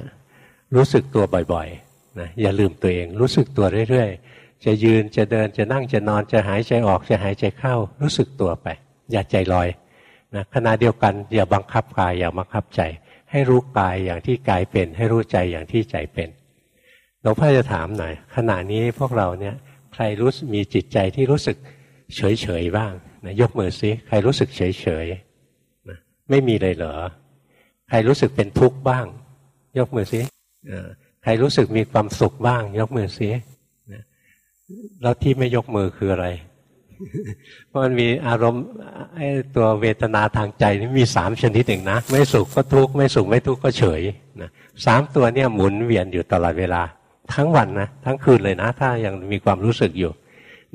Speaker 1: รู้สึกตัวบ่อยๆ นะอย่าลืมตัวเอง รู้สึกตัวเรื่อยๆ จะยืนจะเดินจะนั่งจะนอนจะหายใจออกจะหายใจเข้า รู้สึกตัวไป อย่าใจลอยนะขณะเดียวกันอย่าบังคับกายอย่าบังคับใจ ให้รู้กายอย่างที่กายเป็น ให้รู้ใจอย่างที่ใจเป็นหลวงพ่อจะถามหน่อยขณะนี้พวกเราเนี่ยใครรู้มีจิตใจที่รู้สึกเฉยๆบ้างนะยกมือซิใครรู้สึกเฉยๆนะไม่มีเลยเหรอใครรู้สึกเป็นทุกข์บ้าง ยกมือซิ ใครรู้สึกมีความสุขบ้าง ยกมือซิแล้วที่ไม่ยกมือคืออะไร เพราะมันมีอารมณ์ไอ้ตัวเวทนาทางใจนี่มีสามชนิดเองนะ ไม่สุขก็ทุกข์ไม่สุขไม่ทุกข์ก็เฉยนะสามตัวเนี่ยหมุนเวียนอยู่ตลอดเวลา ทั้งวันนะทั้งคืนเลยนะ ถ้ายังมีความรู้สึกอยู่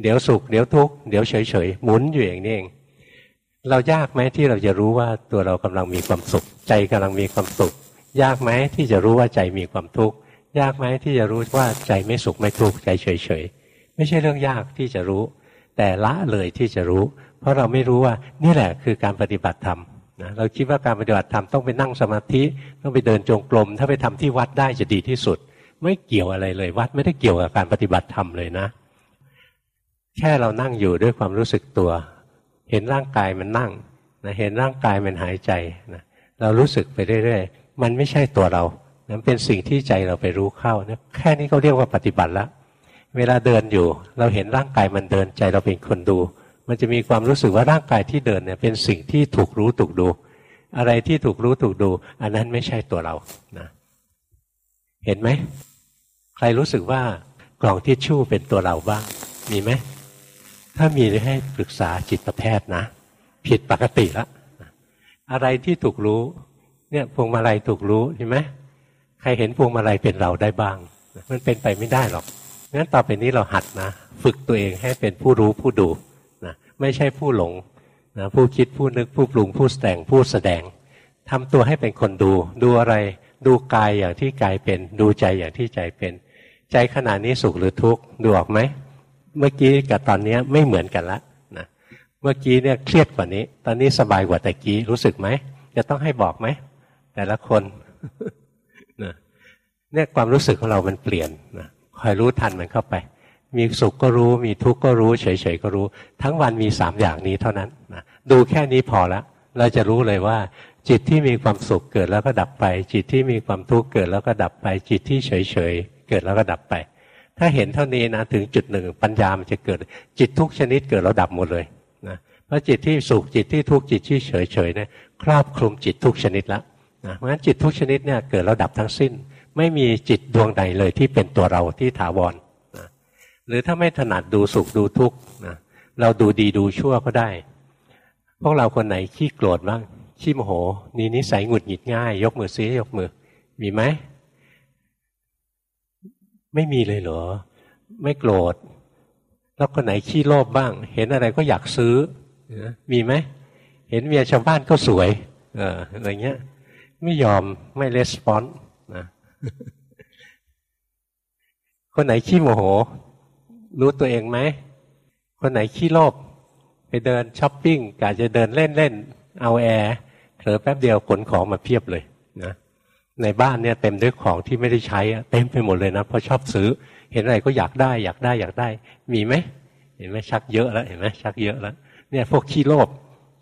Speaker 1: เดี๋ยวสุขเดี๋ยวทุกข์เดี๋ยวเฉยเฉยหมุนอยู่อย่างนี้เอง เรายากไหมที่เราจะรู้ว่าตัวเรากำลังมีความสุข ใจกำลังมีความสุข ยากไหมที่จะรู้ว่าใจมีความทุกข์ ยากไหมที่จะรู้ว่าใจไม่สุขไม่ทุกข์ใจเฉยเฉยไม่ใช่เรื่องยากที่จะรู้ แต่ละเลยที่จะรู้ เพราะเราไม่รู้ว่านี่แหละคือการปฏิบัติธรรมนะเราคิดว่าการปฏิบัติธรรมต้องไปนั่งสมาธิต้องไปเดินจงกรมถ้าไปทำที่วัดได้จะดีที่สุด ไม่เกี่ยวอะไรเลยวัดไม่ได้เกี่ยวกับการปฏิบัติธรรมเลยนะ แค่เรานั่งอยู่ด้วยความรู้สึกตัว เห็นร่างกายมันนั่งนะเห็นร่างกายมันหายใจนะเรารู้สึกไปเรื่อยๆมันไม่ใช่ตัวเรา นั่นเป็นสิ่งที่ใจเราไปรู้เข้านะแค่นี้เขาเรียกว่าปฏิบัติแล้วเวลาเดินอยู่ เราเห็นร่างกายมันเดินใจเราเป็นคนดู มันจะมีความรู้สึกว่าร่างกายที่เดินเนี่ยเป็นสิ่งที่ถูกรู้ถูกดู อะไรที่ถูกรู้ถูกดู อันนั้นไม่ใช่ตัวเรานะเห็นไหมใครรู้สึกว่ากล่องทิชชู่เป็นตัวเราบ้าง มีไหมถ้ามีให้ปรึกษาจิตแพทย์นะ ผิดปกติล้วอะไรที่ถูกรู้เนี่ยพวงมาลัยถูกรู้ใช่ไหม ใครเห็นพวงมาลัยเป็นเราได้บ้าง มันเป็นไปไม่ได้หรอกงั้นต่อไปนี้เราหัดนะ ฝึกตัวเองให้เป็นผู้รู้ผู้ดูนะไม่ใช่ผู้หลงนะผู้คิดผู้นึกผู้ปรุงผู้แต่งผู้แสดงทำตัวให้เป็นคนดู ดูอะไรดูกายอย่างที่กายเป็น ดูใจอย่างที่ใจเป็น ใจขณะนี้สุขหรือทุกข์ดูออกไหมเมื่อกี้กับตอนนี้ไม่เหมือนกันละนะเมื่อกี้เนี่ยเครียดกว่านี้ ตอนนี้สบายกว่าแต่กี้รู้สึกไหมจะต้องให้บอกไหมแต่ละคน เนี่ยความรู้สึกของเรามันเปลี่ยนนะคอยรู้ทันมันเข้าไป มีสุขก็รู้ มีทุกข์ก็รู้ เฉยๆก็รู้ ทั้งวันมีสามอย่างนี้เท่านั้นนะดูแค่นี้พอละ เราจะรู้เลยว่า จิตที่มีความสุขเกิดแล้วก็ดับไป จิตที่มีความทุกข์เกิดแล้วก็ดับไป จิตที่เฉยๆเกิดแล้วก็ดับไป ถ้าเห็นเท่านี้นะถึงจุดหนึ่งปัญญามันจะเกิด จิตทุกชนิดเกิดแล้วดับหมดเลยนะเพราะจิตที่สุขจิตที่ทุกข์จิตที่เฉยๆเนี่ยครอบคลุมจิตทุกชนิดแล้วนะเพราะฉะนั้นจิตทุกชนิดเนี่ยเกิดแล้วดับทั้งสิ้น ไม่มีจิตดวงใดเลยที่เป็นตัวเราที่ถาวรนะหรือถ้าไม่ถนัดดูสุขดูทุกข์นะเราดูดีดูชั่วก็ได้ พวกเราคนไหนขี้โกรธบ้างขี้โมโห นี่นิสัยหงุดหงิดง่าย ยกมือซิยกมือ มีไหม ไม่มีเลยเหรอ ไม่โกรธ แล้วคนไหนขี้โลภบ้าง เห็นอะไรก็อยากซื้อ มีไหม เห็นเมียชาวบ้านก็สวย เอออะไรเงี้ย ไม่ยอมไม่レスปอนนะ คนไหนขี้โมโห รู้ตัวเองไหม คนไหนขี้โลภไปเดินช้อปปิ้งกะจะเดินเล่นเล่นเอาแอร์เผลอแป๊บเดียวขนของมาเพียบเลยนะในบ้านเนี่ยเต็มด้วยของที่ไม่ได้ใช้เต็มไปหมดเลยนะเพราะชอบซื้อ เห็นอะไรก็อยากได้ อยากได้อยากได้ มีไหมเห็นไหมชักเยอะแล้วเห็นไหมชักเยอะแล้วเนี่ยพวกขี้โลภ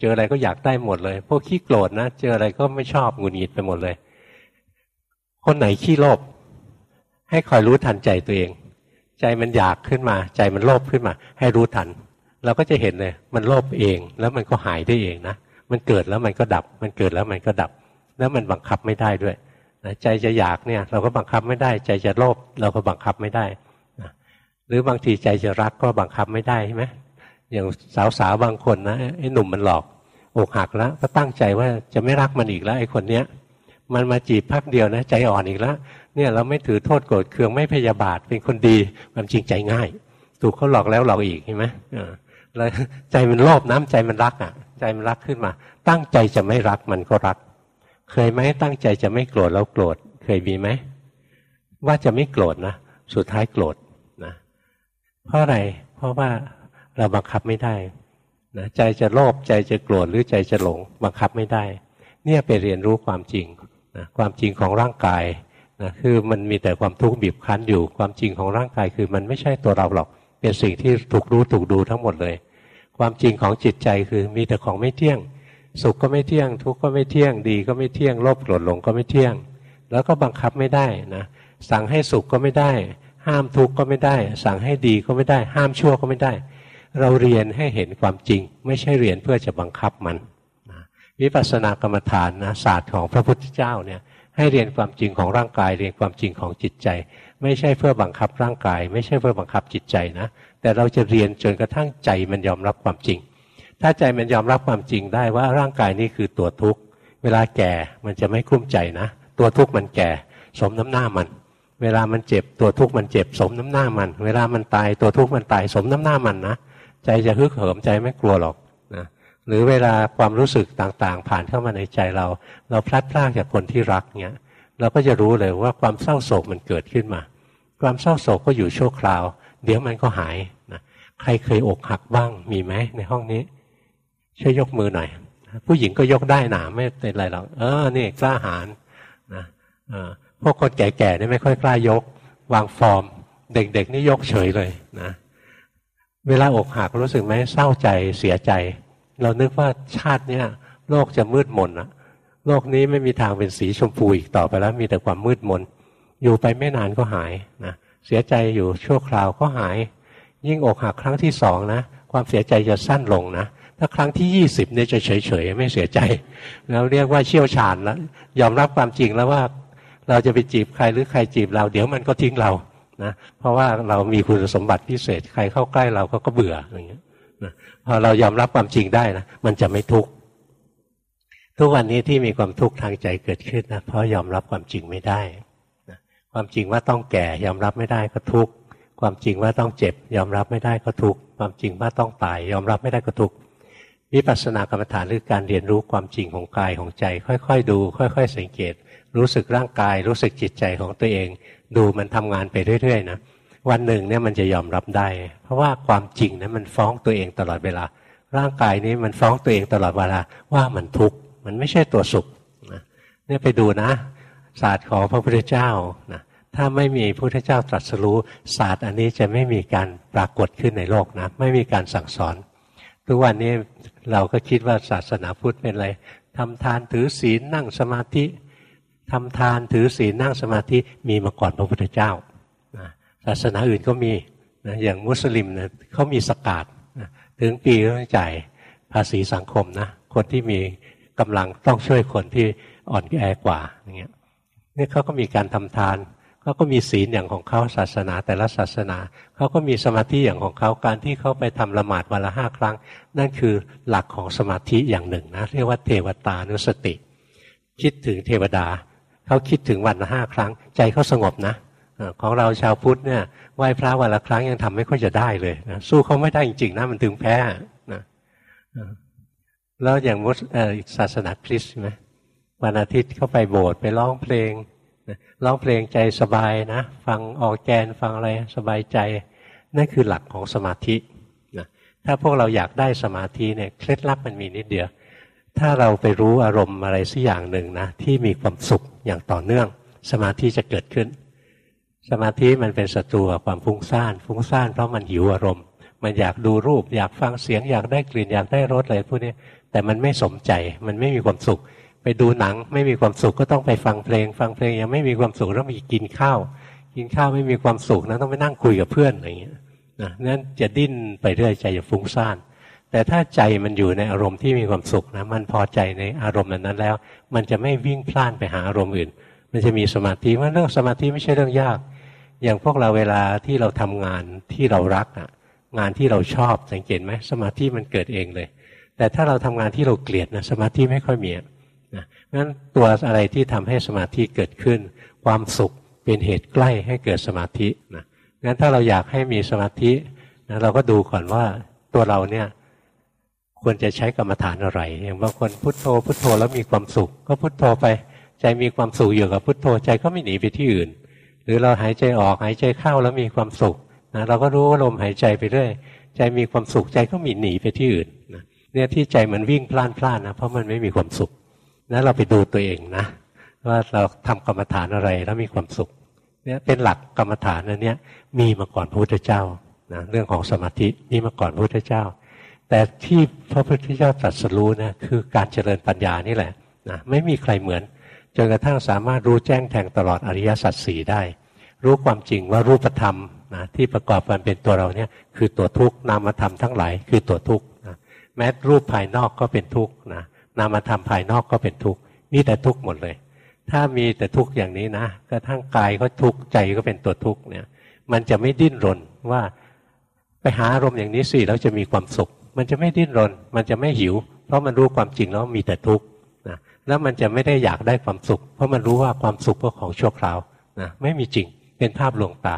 Speaker 1: เจออะไรก็อยากได้หมดเลย พวกขี้โกรธนะเจออะไรก็ไม่ชอบหงุดหงิดไปหมดเลย คนไหนขี้โลภให้คอยรู้ทันใจตัวเอง ใจมันอยากขึ้นมา ใจมันโลภขึ้นมา ให้รู้ทัน เราก็จะเห็นเลย มันโลภเอง แล้วมันก็หายได้เองนะมันเกิดแล้วมันก็ดับ มันเกิดแล้วมันก็ดับ แล้วมันบังคับไม่ได้ด้วยนะใจจะอยากเนี่ยเราก็บังคับไม่ได้ ใจจะโลภเราก็บังคับไม่ได้นะหรือบางทีใจจะรักก็บังคับไม่ได้ใช่ไหมอย่างสาวๆบางคนนะไอ้หนุ่มมันหลอกอกหักแล้วก็ตั้งใจว่าจะไม่รักมันอีกแล้วไอ้คนเนี้ย มันมาจีบพักเดียวนะ ใจอ่อนอีกแล้วเนี่ยเราไม่ถือโทษโกรธเคืองไม่พยาบาทเป็นคนดีความจริงใจง่าย ถูกเขาหลอกแล้วหลอกอีกใช่ไหมแล้วใจมันโลภน้ำใจมันรักอะ ใจมันรักขึ้นมา ตั้งใจจะไม่รักมันก็รัก เคยไหมตั้งใจจะไม่โกรธแล้วโกรธเคยมีไหมว่าจะไม่โกรธนะสุดท้ายโกรธนะเพราะอะไรเพราะว่าเราบังคับไม่ได้นะใจจะโลภใจจะโกรธหรือใจจะหลงบังคับไม่ได้ เนี่ยไปเรียนรู้ความจริง นะความจริงของร่างกายนะคือมันมีแต่ความทุกข์บีบคั้นอยู่ ความจริงของร่างกายคือมันไม่ใช่ตัวเราหรอก เป็นสิ่งที่ถูกรู้ถูกดูทั้งหมดเลย ความจริงของจิตใจคือมีแต่ของไม่เที่ยง สุขก็ไม่เที่ยง ทุกข์ก็ไม่เที่ยง ดีก็ไม่เที่ยงโลภโกรธหลงก็ไม่เที่ยง แล้วก็บังคับไม่ได้นะสั่งให้สุขก็ไม่ได้ ห้ามทุกข์ก็ไม่ได้ สั่งให้ดีก็ไม่ได้ ห้ามชั่วก็ไม่ได้ เราเรียนให้เห็นความจริง ไม่ใช่เรียนเพื่อจะบังคับมัน วิปัสสนากรรมฐานนะศาสตร์ของพระพุทธเจ้าเนี่ยให้เรียนความจริงของร่างกาย เรียนความจริงของจิตใจ ไม่ใช่เพื่อบังคับร่างกาย ไม่ใช่เพื่อบังคับจิตใจนะ แต่เราจะเรียนจนกระทั่งใจมันยอมรับความจริง ถ้าใจมันยอมรับความจริงได้ว่าร่างกายนี้คือตัวทุกข์เวลาแก่มันจะไม่กลุ้มใจนะ ตัวทุกข์มันแก่ สมน้ำหน้ามัน เวลามันเจ็บตัวทุกข์มันเจ็บ สมน้ำหน้ามัน เวลามันตายตัวทุกข์มันตาย สมน้ำหน้ามันนะใจจะฮึกเหิมใจไม่กลัวหรอก หรือเวลาความรู้สึกต่างๆ ผ่านเข้ามาในใจเรา เราพลัดพรากจากคนที่รักเนี้ยเราก็จะรู้เลยว่าความเศร้าโศกมันเกิดขึ้นมา ความเศร้าโศกก็อยู่ชั่วคราว เดี๋ยวมันก็หายนะใครเคยอกหักบ้างมีไหมในห้องนี้ช่วยยกมือหน่อย ผู้หญิงก็ยกได้หนาไม่เป็นไรหรอกเออนี่กล้าหาญนะพวกคนแก่ๆนี่ไม่ค่อยกล้ายก วางฟอร์ม เด็กๆนี่ยกเฉยเลยนะเวลาอกหักรู้สึกไหมเศร้าใจเสียใจ เรานึกว่าชาติเนี้ยโลกจะมืดมนอะโลกนี้ไม่มีทางเป็นสีชมพูอีกต่อไปแล้ว มีแต่ความมืดมน อยู่ไปไม่นานก็หายนะเสียใจอยู่ชั่วคราวก็หาย ยิ่งอกหักครั้งที่สองนะ ความเสียใจจะสั้นลงนะถ้าครั้งที่ยี่สิบเนี่ยจะเฉยๆไม่เสียใจแล้วเรียกว่าเชี่ยวชาญแล้วยอมรับความจริงแล้วว่า เราจะไปจีบใครหรือใครจีบเรา เดี๋ยวมันก็ทิ้งเรานะเพราะว่าเรามีคุณสมบัติพิเศษใครเข้าใกล้เราก็ก็เบื่ออย่างเงี้ย นะพอเรายอมรับความจริงได้นะมันจะไม่ทุกข์ทุกวันนี้ที่มีความทุกข์ทางใจเกิดขึ้นนะเพราะยอมรับความจริงไม่ได้นะความจริงว่าต้องแก่ ยอมรับไม่ได้ก็ทุกข์ความจริงว่าต้องเจ็บ ยอมรับไม่ได้ก็ทุกข์ความจริงว่าต้องตาย ยอมรับไม่ได้ก็ทุกข์วิปัสสนากรรมฐานหรือการเรียนรู้ความจริงของกายของใจ ค่อย ๆ ดู ค่อย ๆ สังเกต รู้สึกร่างกาย รู้สึกจิตใจของตัวเอง ดูมันทำงานไปเรื่อยๆนะ วันหนึ่งเนี่ยมันจะยอมรับได้ เพราะว่าความจริงนั้นมันฟ้องตัวเองตลอดเวลา ร่างกายนี้มันฟ้องตัวเองตลอดเวลาว่ามันทุกข์มันไม่ใช่ตัวสุขนะเนี่ยไปดูนะ ศาสตร์ของพระพุทธเจ้านะถ้าไม่มีพระพุทธเจ้าตรัสรู้ศาสตร์อันนี้จะไม่มีการปรากฏขึ้นในโลกนะไม่มีการสั่งสอน ทุกวันนี้เราก็คิดว่าศาสนาพุทธเป็นอะไรทำทานถือศีลนั่งสมาธิทำทานถือศีลนั่งสมาธิมีมาก่อนพระพุทธเจ้า ศาสนาอื่นก็มีนะอย่างมุสลิมนะเขามีสกาดนะถึงปีต้องจ่ายภาษีสังคมนะคนที่มีกำลังต้องช่วยคนที่อ่อนแอกว่าอย่างเงี้ยนี่เขาก็มีการทำทานเขาก็มีศีลอย่างของเขาศาสนาแต่ละศาสนาเขาก็มีสมาธิอย่างของเขาการที่เขาไปทำละหมาดวันละห้าครั้ง นั่นคือหลักของสมาธิอย่างหนึ่งนะเรียกว่าเทวตานุสติ คิดถึงเทวดาเขาคิดถึงวันละห้าครั้ง ใจเขาสงบนะ ของเราชาวพุทธเนี่ยไหว้พระวันละครั้งยังทำไม่ค่อยจะได้เลยนะสู้เขาไม่ได้จริงๆนะมันถึงแพ้นะแล้วอย่างมุสศาสนาคริสต์ใช่ไหมวันอาทิตย์เข้าไปโบสถ์ไปร้องเพลงร้องเพลงใจสบายนะ ฟังออกแกนฟังอะไรสบายใจ นั่นคือหลักของสมาธินะถ้าพวกเราอยากได้สมาธิเนี่ยเคล็ดลับมันมีนิดเดียว ถ้าเราไปรู้อารมณ์อะไรสักอย่างหนึ่งนะที่มีความสุขอย่างต่อเนื่อง สมาธิจะเกิดขึ้น สมาธิมันเป็นศัตรูกับความฟุ้งซ่านฟุ้งซ่านเพราะมันหิวอารมณ์ มันอยากดูรูป อยากฟังเสียง อยากได้กลิ่นอยากได้รสอะไรพวกนี้แต่มันไม่สมใจมันไม่มีความสุข ไปดูหนังไม่มีความสุขก็ต้องไปฟังเพลง ฟังเพลงยังไม่มีความสุขต้องมีกินข้าว กินข้าวไม่มีความสุขนะต้องไปนั่งคุยกับเพื่อนอะไรอย่างเงี้ยนะนั่นจะดิ้นไปเรื่อยใจจะฟุ้งซ่านแต่ถ้าใจมันอยู่ในอารมณ์ที่มีความสุขนะมันพอใจในอารมณ์นั้นแล้ว มันจะไม่วิ่งพล่านไปหาอารมณ์อื่น มันจะมีสมาธิว่าเรื่องสมาธิไม่ใช่เรื่องยาก อย่างพวกเราเวลาที่เราทำงานที่เรารักอะงานที่เราชอบสังเกตไหมสมาธิมันเกิดเองเลย แต่ถ้าเราทำงานที่เราเกลียดนะสมาธิไม่ค่อยมีนะงั้นตัวอะไรที่ทำให้สมาธิเกิดขึ้น ความสุขเป็นเหตุใกล้ให้เกิดสมาธินะงั้นถ้าเราอยากให้มีสมาธินะเราก็ดูก่อนว่าตัวเราเนี่ยควรจะใช้กรรมฐานอะไร อย่างบางคนพุโทโธพุโทโธแล้วมีความสุข ก็พุโทโธไปใจมีความสุขอยู่กับพุโทโธใจก็ไม่หนีไปที่อื่น หรือเราหายใจออกหายใจเข้าแล้วมีความสุขนะเราก็รู้ว่าลมหายใจไปเรื่อยใจมีความสุขใจก็มีหนีไปที่อื่นนะเนี่ยที่ใจมันวิ่งพล่านพล่านนะเพราะมันไม่มีความสุขนะเราไปดูตัวเองนะ ว่าเราทำกรรมฐานอะไรแล้วมีความสุขเนี่ยเป็นหลักกรรมฐานอันนี้มีมาก่อนพระพุทธเจ้านะเรื่องของสมาธิมีมาก่อนพระพุทธเจ้า แต่ที่พระพุทธเจ้าตรัสรู้นะคือการเจริญปัญญานี่แหละนะไม่มีใครเหมือน จนกระทั่งสามารถรู้แจ้งแทงตลอดอริยสัจสี่ได้ รู้ความจริงว่ารูปธรรมนะที่ประกอบกันเป็นตัวเราเนี่ยคือตัวทุกข์นามธรรมทั้งหลายคือตัวทุกข์นะแม้รูปภายนอกก็เป็นทุกข์นะนามธรรมภายนอกก็เป็นทุกข์นี่แต่ทุกข์หมดเลย ถ้ามีแต่ทุกข์อย่างนี้นะกระทั่งกายก็ทุกข์ใจก็เป็นตัวทุกข์เนี่ยมันจะไม่ดิ้นรนว่าไปหาอารมณ์อย่างนี้สิแล้วจะมีความสุข มันจะไม่ดิ้นรน มันจะไม่หิว เพราะมันรู้ความจริงแล้วมีแต่ทุกข์ แล้วมันจะไม่ได้อยากได้ความสุข เพราะมันรู้ว่าความสุขก็ของชั่วคราวนะไม่มีจริงเป็นภาพลวงตา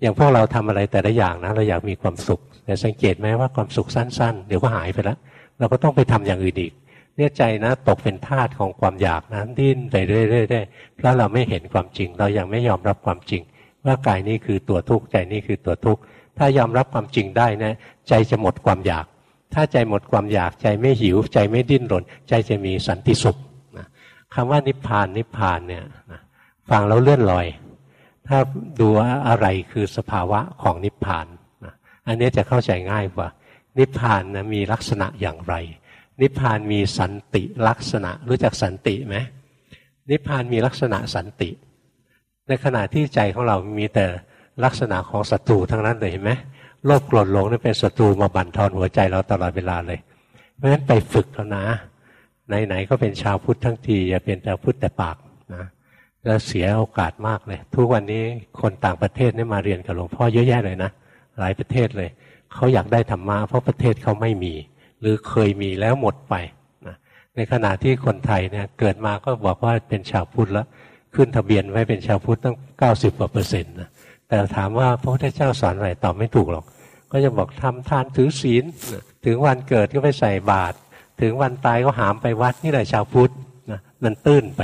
Speaker 1: อย่างพวกเราทำอะไรแต่ละอย่างนะเราอยากมีความสุข แต่สังเกตไหมว่าความสุขสั้น ๆ เดี๋ยวก็หายไปแล้วเราก็ต้องไปทำอย่างอื่นอีกเนี่ยใจนะ ตกเป็นทาสของความอยากนะดิ้นไปเรื่อยๆเพราะเราไม่เห็นความจริง เรายังไม่ยอมรับความจริง ว่ากายนี้คือตัวทุกข์ใจนี้คือตัวทุกข์ถ้ายอมรับความจริงได้นะ ใจจะหมดความอยาก ถ้าใจหมดความอยากใจไม่หิว ใจไม่ดิ้นรน ใจจะมีสันติสุขนะคำว่านิพพานนิพพานเนี่ยนะฟังแล้วเลื่อนลอย ถ้าดูว่าอะไรคือสภาวะของนิพพานนะอันนี้จะเข้าใจง่ายกว่า นิพพานนะมีลักษณะอย่างไร นิพพานมีสันติลักษณะ รู้จักสันติไหมนิพพานมีลักษณะสันติ ในขณะที่ใจของเรามีแต่ลักษณะของศัตรูทั้งนั้นเลยเห็นไหม โลภโกรธหลงนี่เป็นศัตรูมาบั่นทอนหัวใจเราตลอดเวลาเลย เพราะฉะนั้นไปฝึกแล้วนะ ไหนๆก็เป็นชาวพุทธทั้งทีอย่าเป็นแต่พุทธแต่ปากนะแล้วเสียโอกาสมากเลย ทุกวันนี้คนต่างประเทศนี่มาเรียนกับหลวงพ่อเยอะแยะเลยนะหลายประเทศเลยเขาอยากได้ธรรมะเพราะประเทศเขาไม่มี หรือเคยมีแล้วหมดไปนะในขณะที่คนไทยเนี่ยเกิดมาก็บอกว่าเป็นชาวพุทธแล้วขึ้นทะเบียนไว้เป็นชาวพุทธตั้งเก้าสิบกว่าเปอร์เซ็นต์นะ แต่ถามว่าพระพุทธเจ้าสอนอะไรตอบไม่ถูกหรอก ก็จะบอกทำทานถือศีล ถึงวันเกิดก็ไปใส่บาตรถึงวันตายก็หามไปวัดนี่แหละชาวพุทธนะมันตื้นไป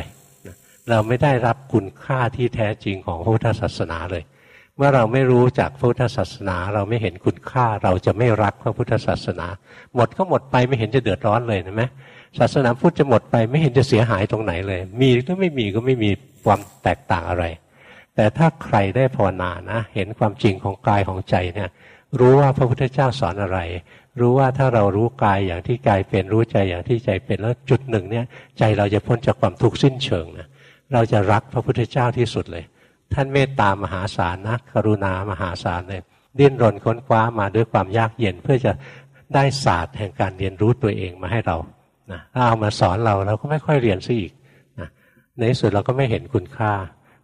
Speaker 1: เราไม่ได้รับคุณค่าที่แท้จริงของพระพุทธศาสนาเลย เมื่อเราไม่รู้จากพระพุทธศาสนา เราไม่เห็นคุณค่าเราจะไม่รักพระพุทธศาสนา หมดก็หมดไปไม่เห็นจะเดือดร้อนเลยนะไหมศาสนาพุทธจะหมดไปไม่เห็นจะเสียหายตรงไหนเลย มีหรือไม่มีก็ไม่มีความแตกต่างอะไร แต่ถ้าใครได้ภาวนานะ เห็นความจริงของกายของใจเนี่ยรู้ว่าพระพุทธเจ้าสอนอะไร รู้ว่าถ้าเรารู้กายอย่างที่กายเป็นรู้ใจอย่างที่ใจเป็นแล้วจุดหนึ่งเนี่ย ใจเราจะพ้นจากความทุกข์สิ้นเชิงนะเราจะรักพระพุทธเจ้าที่สุดเลย ท่านเมตตามหาศาลนะกรุณามหาศาลเลยดิ้นรนค้นคว้ามาด้วยความยากเย็นเพื่อจะได้ศาสตร์แห่งการเรียนรู้ตัวเองมาให้เรานะถ้าเอามาสอนเราเราก็ไม่ค่อยเรียนซะอีกนะในที่สุดเราก็ไม่เห็นคุณค่า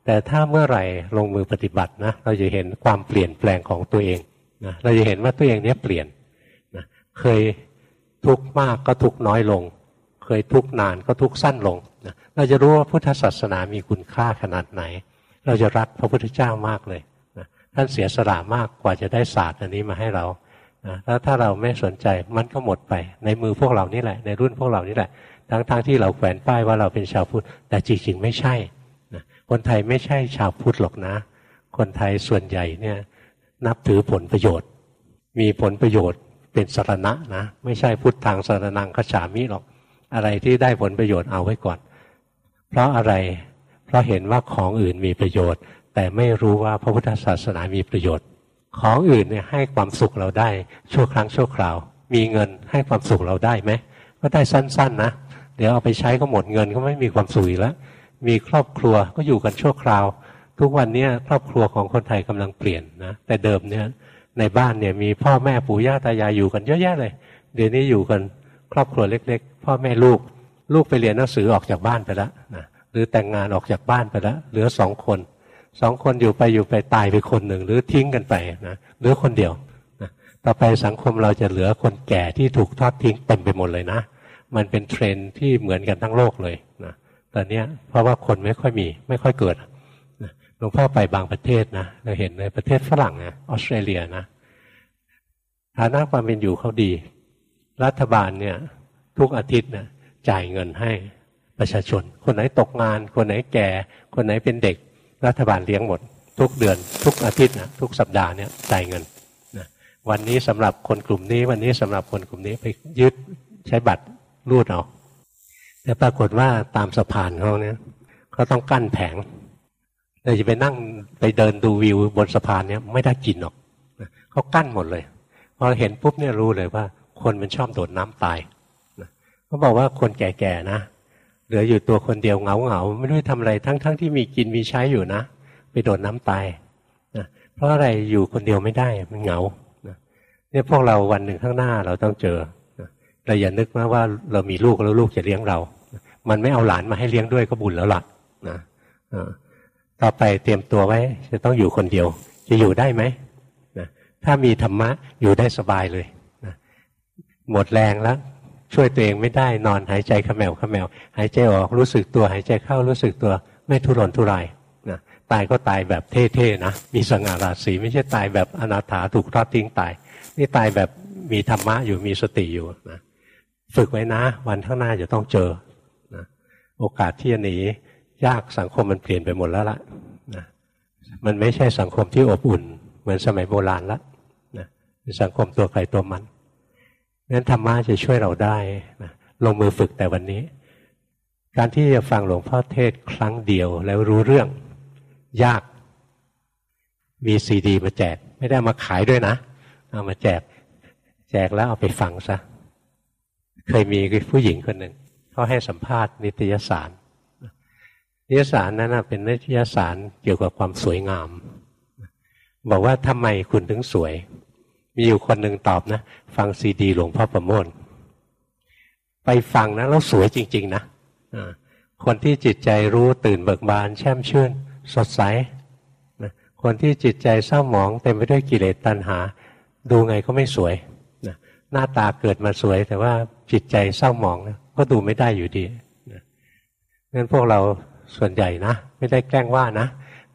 Speaker 1: แต่ถ้าเมื่อไหร่ลงมือปฏิบัตินะเราจะเห็นความเปลี่ยนแปลงของตัวเองนะเราจะเห็นว่าตัวเองเนี้ยเปลี่ยนนะเคยทุกข์มากก็ทุกข์น้อยลง เคยทุกข์นานก็ทุกข์สั้นลงนะเราจะรู้ว่าพุทธศาสนามีคุณค่าขนาดไหน เราจะรักพระพุทธเจ้ามากเลยนะท่านเสียสละมากกว่าจะได้ศาสตร์อันนี้มาให้เรานะแล้วถ้าเราไม่สนใจมันก็หมดไป ในมือพวกเรานี่แหละ ในรุ่นพวกเรานี่แหละ ทั้งๆทที่เราแขวนป้ายว่าเราเป็นชาวพุทธแต่จริงๆไม่ใช่ คนไทยไม่ใช่ชาวพุทธหรอกนะ คนไทยส่วนใหญ่เนี่ยนับถือผลประโยชน์ มีผลประโยชน์เป็นสารณะนะ ไม่ใช่พุทธทางสารนังขฉามิหรอก อะไรที่ได้ผลประโยชน์เอาไว้ก่อน เพราะอะไร เพราะเห็นว่าของอื่นมีประโยชน์ แต่ไม่รู้ว่าพระพุทธศาสนามีประโยชน์ ของอื่นเนี่ยให้ความสุขเราได้ชั่วครั้งชั่วคราว มีเงินให้ความสุขเราได้ไหมก็ได้สั้น ๆ นะ เดี๋ยวเอาไปใช้ก็หมดเงินก็ไม่มีความสุขแล้ว มีครอบครัวก็อยู่กันชั่วคราว ทุกวันนี้ครอบครัวของคนไทยกำลังเปลี่ยนนะแต่เดิมเนี่ยในบ้านเนี่ยมีพ่อแม่ปู่ย่าตายายอยู่กันเยอะแยะเลย เดี๋ยวนี้อยู่กันครอบครัวเล็ก ๆ พ่อแม่ลูกลูกไปเรียนหนังสือออกจากบ้านไปแล้วนะหรือแต่งงานออกจากบ้านไปแล้วเหลือสองคนสองคนอยู่ไปอยู่ไปตายไปคนหนึ่งหรือทิ้งกันไปนะเหลือคนเดียวนะต่อไปสังคมเราจะเหลือคนแก่ที่ถูกทอดทิ้งเต็มไปหมดเลยนะ มันเป็นเทรนที่เหมือนกันทั้งโลกเลยนะ ตอนนี้เพราะว่าคนไม่ค่อยมี ไม่ค่อยเกิดหลวงพ่อไปบางประเทศนะเราเห็นในประเทศฝรั่งนะออสเตรเลียนะฐานะความเป็นอยู่เขาดี รัฐบาลเนี่ยทุกอาทิตย์นะจ่ายเงินให้ประชาชน คนไหนตกงาน คนไหนแก่ คนไหนเป็นเด็ก รัฐบาลเลี้ยงหมด ทุกเดือน ทุกอาทิตย์นะทุกสัปดาห์เนี่ยจ่ายเงินนะวันนี้สำหรับคนกลุ่มนี้ วันนี้สำหรับคนกลุ่มนี้ไปยึดใช้บัตรรูดเอา แต่ปรากฏว่าตามสะพานเขาเนี่ยเขาต้องกั้นแผงเราจะไปนั่งไปเดินดูวิวบนสะพานเนี่ยไม่ได้กินหรอกเขากั้นหมดเลยพอเห็นปุ๊บเนี่ยรู้เลยว่า คนมันชอบโดดน้ำตายเขาบอกว่าคนแก่ๆนะเหลืออยู่ตัวคนเดียวเหงาๆไม่รู้ทำอะไรทั้งๆทที่มีกินมีใช้อยู่นะ ไปโดดน้ำตายนะเพราะอะไรอยู่คนเดียวไม่ได้มันเหงาเนี่ยพวกเราวันหนึ่งข้างหน้าเราต้องเจอ เราอย่านึกนะว่าเรามีลูกแล้วลูกจะเลี้ยงเรา มันไม่เอาหลานมาให้เลี้ยงด้วยก็บุญแล้วล่ะนะต่อไปเตรียมตัวไว้ จะต้องอยู่คนเดียว จะอยู่ได้ไหมนะถ้ามีธรรมะอยู่ได้สบายเลยนะหมดแรงแล้ว ช่วยตัวเองไม่ได้นอนหายใจขมแมวขมแมว หายใจออกรู้สึกตัวหายใจเข้ารู้สึกตัว ไม่ทุรนทุรายนะตายก็ตายแบบเท่ๆนะมีสง่าราศีไม่ใช่ตายแบบอนาถาถูกทอดทิ้งตาย นี่ตายแบบมีธรรมะอยู่มีสติอยู่นะ ฝึกไว้นะ วันข้างหน้าจะต้องเจอนะโอกาสที่จะหนียากสังคมมันเปลี่ยนไปหมดแล้วล่ะนะมันไม่ใช่สังคมที่อบอุ่น เหมือนสมัยโบราณละนะเป็นสังคมตัวใครตัวมันงั้นธรรมะจะช่วยเราได้นะลงมือฝึกแต่วันนี้ การที่จะฟังหลวงพ่อเทศครั้งเดียวแล้วรู้เรื่อง ยาก มีซีดีมาแจก ไม่ได้มาขายด้วยนะ เอามาแจก แจกแล้วเอาไปฟังซะ เคยมีผู้หญิงคนหนึ่งเขาให้สัมภาษณ์นิตยสารนิตยสารนั้นเป็นนิตยสารเกี่ยวกับความสวยงาม บอกว่าทำไมคุณถึงสวย มีอยู่คนหนึ่งตอบนะ ฟังซีดีหลวงพ่อประโมทไปฟังนะแล้วสวยจริง ๆ นะคนที่จิตใจรู้ตื่นเบิกบาน แช่มชื่น สดใสคนที่จิตใจเศร้าหมองเต็มไปด้วยกิเลสตัณหา ดูไงก็ไม่สวยหน้าตาเกิดมาสวยแต่ว่า จิตใจเศร้าหมองนะก็ดูไม่ได้อยู่ดีนะงั้นพวกเราส่วนใหญ่นะ ไม่ได้แกล้งว่านะ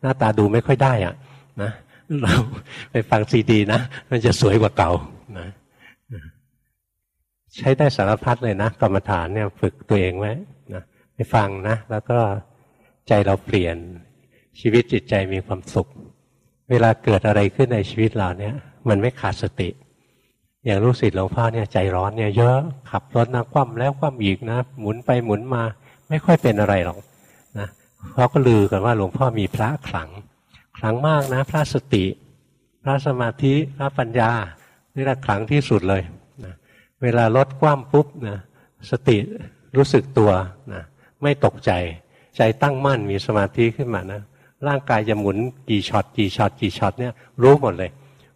Speaker 1: หน้าตาดูไม่ค่อยได้อะนะเราไปฟังซีดีนะ มันจะสวยกว่าเก่านะใช้ได้สารพัดเลยนะกรรมฐานเนี่ยฝึกตัวเองไว้นะไปฟังนะ แล้วก็ใจเราเปลี่ยนชีวิตจิตใจมีความสุข เวลาเกิดอะไรขึ้นในชีวิตเราเนี่ย มันไม่ขาดสติ อย่างลูกศิษย์หลวงพ่อเนี่ยใจร้อนเนี่ยเยอะขับรถนะคว่ำแล้วคว่ำอีกนะ หมุนไปหมุนมาไม่ค่อยเป็นอะไรหรอกนะเขาก็ลือกันว่าหลวงพ่อมีพระขลังขลังมากนะ พระสติ พระสมาธิพระปัญญานี่แหละขลังที่สุดเลยนะเวลารถคว่ำปุ๊บนะสติรู้สึกตัวนะไม่ตกใจ ใจตั้งมั่นมีสมาธิขึ้นมานะร่างกายจะหมุนกี่ช็อตกี่ช็อตกี่ช็อตเนี่ยรู้หมดเลย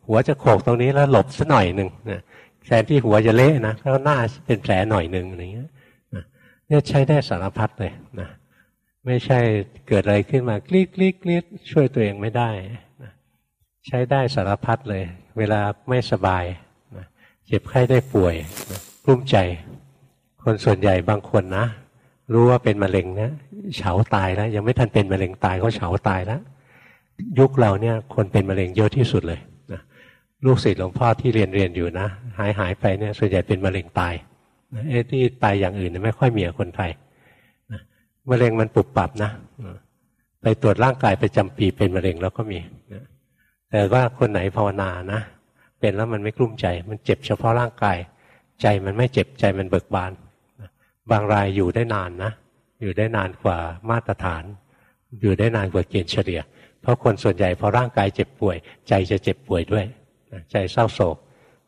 Speaker 1: หัวจะโขกตรงนี้แล้วหลบสัหน่อยหนึ่งนะแทนที่หัวจะเละนะแล้วหน้าเป็นแผลหน่อยหนึ่งอย่างเงี้ยเนี่ยใช้ได้สารพัดเลยนะไม่ใช่เกิดอะไรขึ้นมากลิกลิกลิกช่วยตัวเองไม่ได้นะใช้ได้สารพัดเลย เวลาไม่สบายนะเจ็บไข้ได้ป่วยนะกลุ้มใจ คนส่วนใหญ่บางคนนะ รู้ว่าเป็นมะเร็งเนะเฉาตายแล้ว ยังไม่ทันเป็นมะเร็งตายก็เฉาตายแล้วยุคเราเนี่ยคนเป็นมะเร็งเยอะที่สุดเลย ลูกศิษย์หลวงพ่อที่เรียนเรียนอยู่นะ หายหายไปเนี่ยส่วนใหญ่เป็นมะเร็งตายเอ้ที่ตายอย่างอื่นไม่ค่อยมีคนไทยมะเร็งมันปุบปับนะไปตรวจร่างกายไปจำปีเป็นมะเร็งแล้วก็มีแต่ว่าคนไหนภาวนานะเป็นแล้วมันไม่กลุ้มใจ มันเจ็บเฉพาะร่างกาย ใจมันไม่เจ็บใจมันเบิกบานบางรายอยู่ได้นานนะอยู่ได้นานกว่ามาตรฐาน อยู่ได้นานกว่าเกณฑ์เฉลี่ย เพราะคนส่วนใหญ่พอร่างกายเจ็บป่วย ใจจะเจ็บป่วยด้วย ใจเศร้าโศก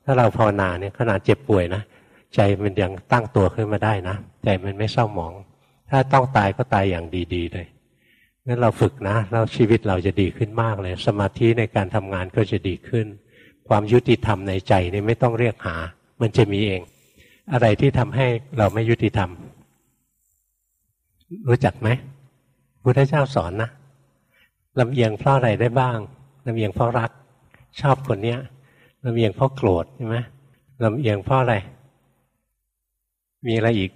Speaker 1: ถ้าเราภาวนาเนี่ยขนาดเจ็บป่วยนะใจมันยังตั้งตัวขึ้นมาได้นะใจมันไม่เศร้าหมอง ถ้าต้องตายก็ตายอย่างดีๆเลยงั้นเราฝึกนะแล้วชีวิตเราจะดีขึ้นมากเลย สมาธิในการทำงานก็จะดีขึ้น ความยุติธรรมในใจนี่ไม่ต้องเรียกหา มันจะมีเอง อะไรที่ทำให้เราไม่ยุติธรรม รู้จักไหมพุทธเจ้าสอนนะลำเอียงเพราะอะไรได้บ้างลำเอียงเพราะรัก ชอบคนเนี้ย ลำเอียงเพราะโกรธใช่ไหมลำเอียงเพราะอะไร มีอะไรอีก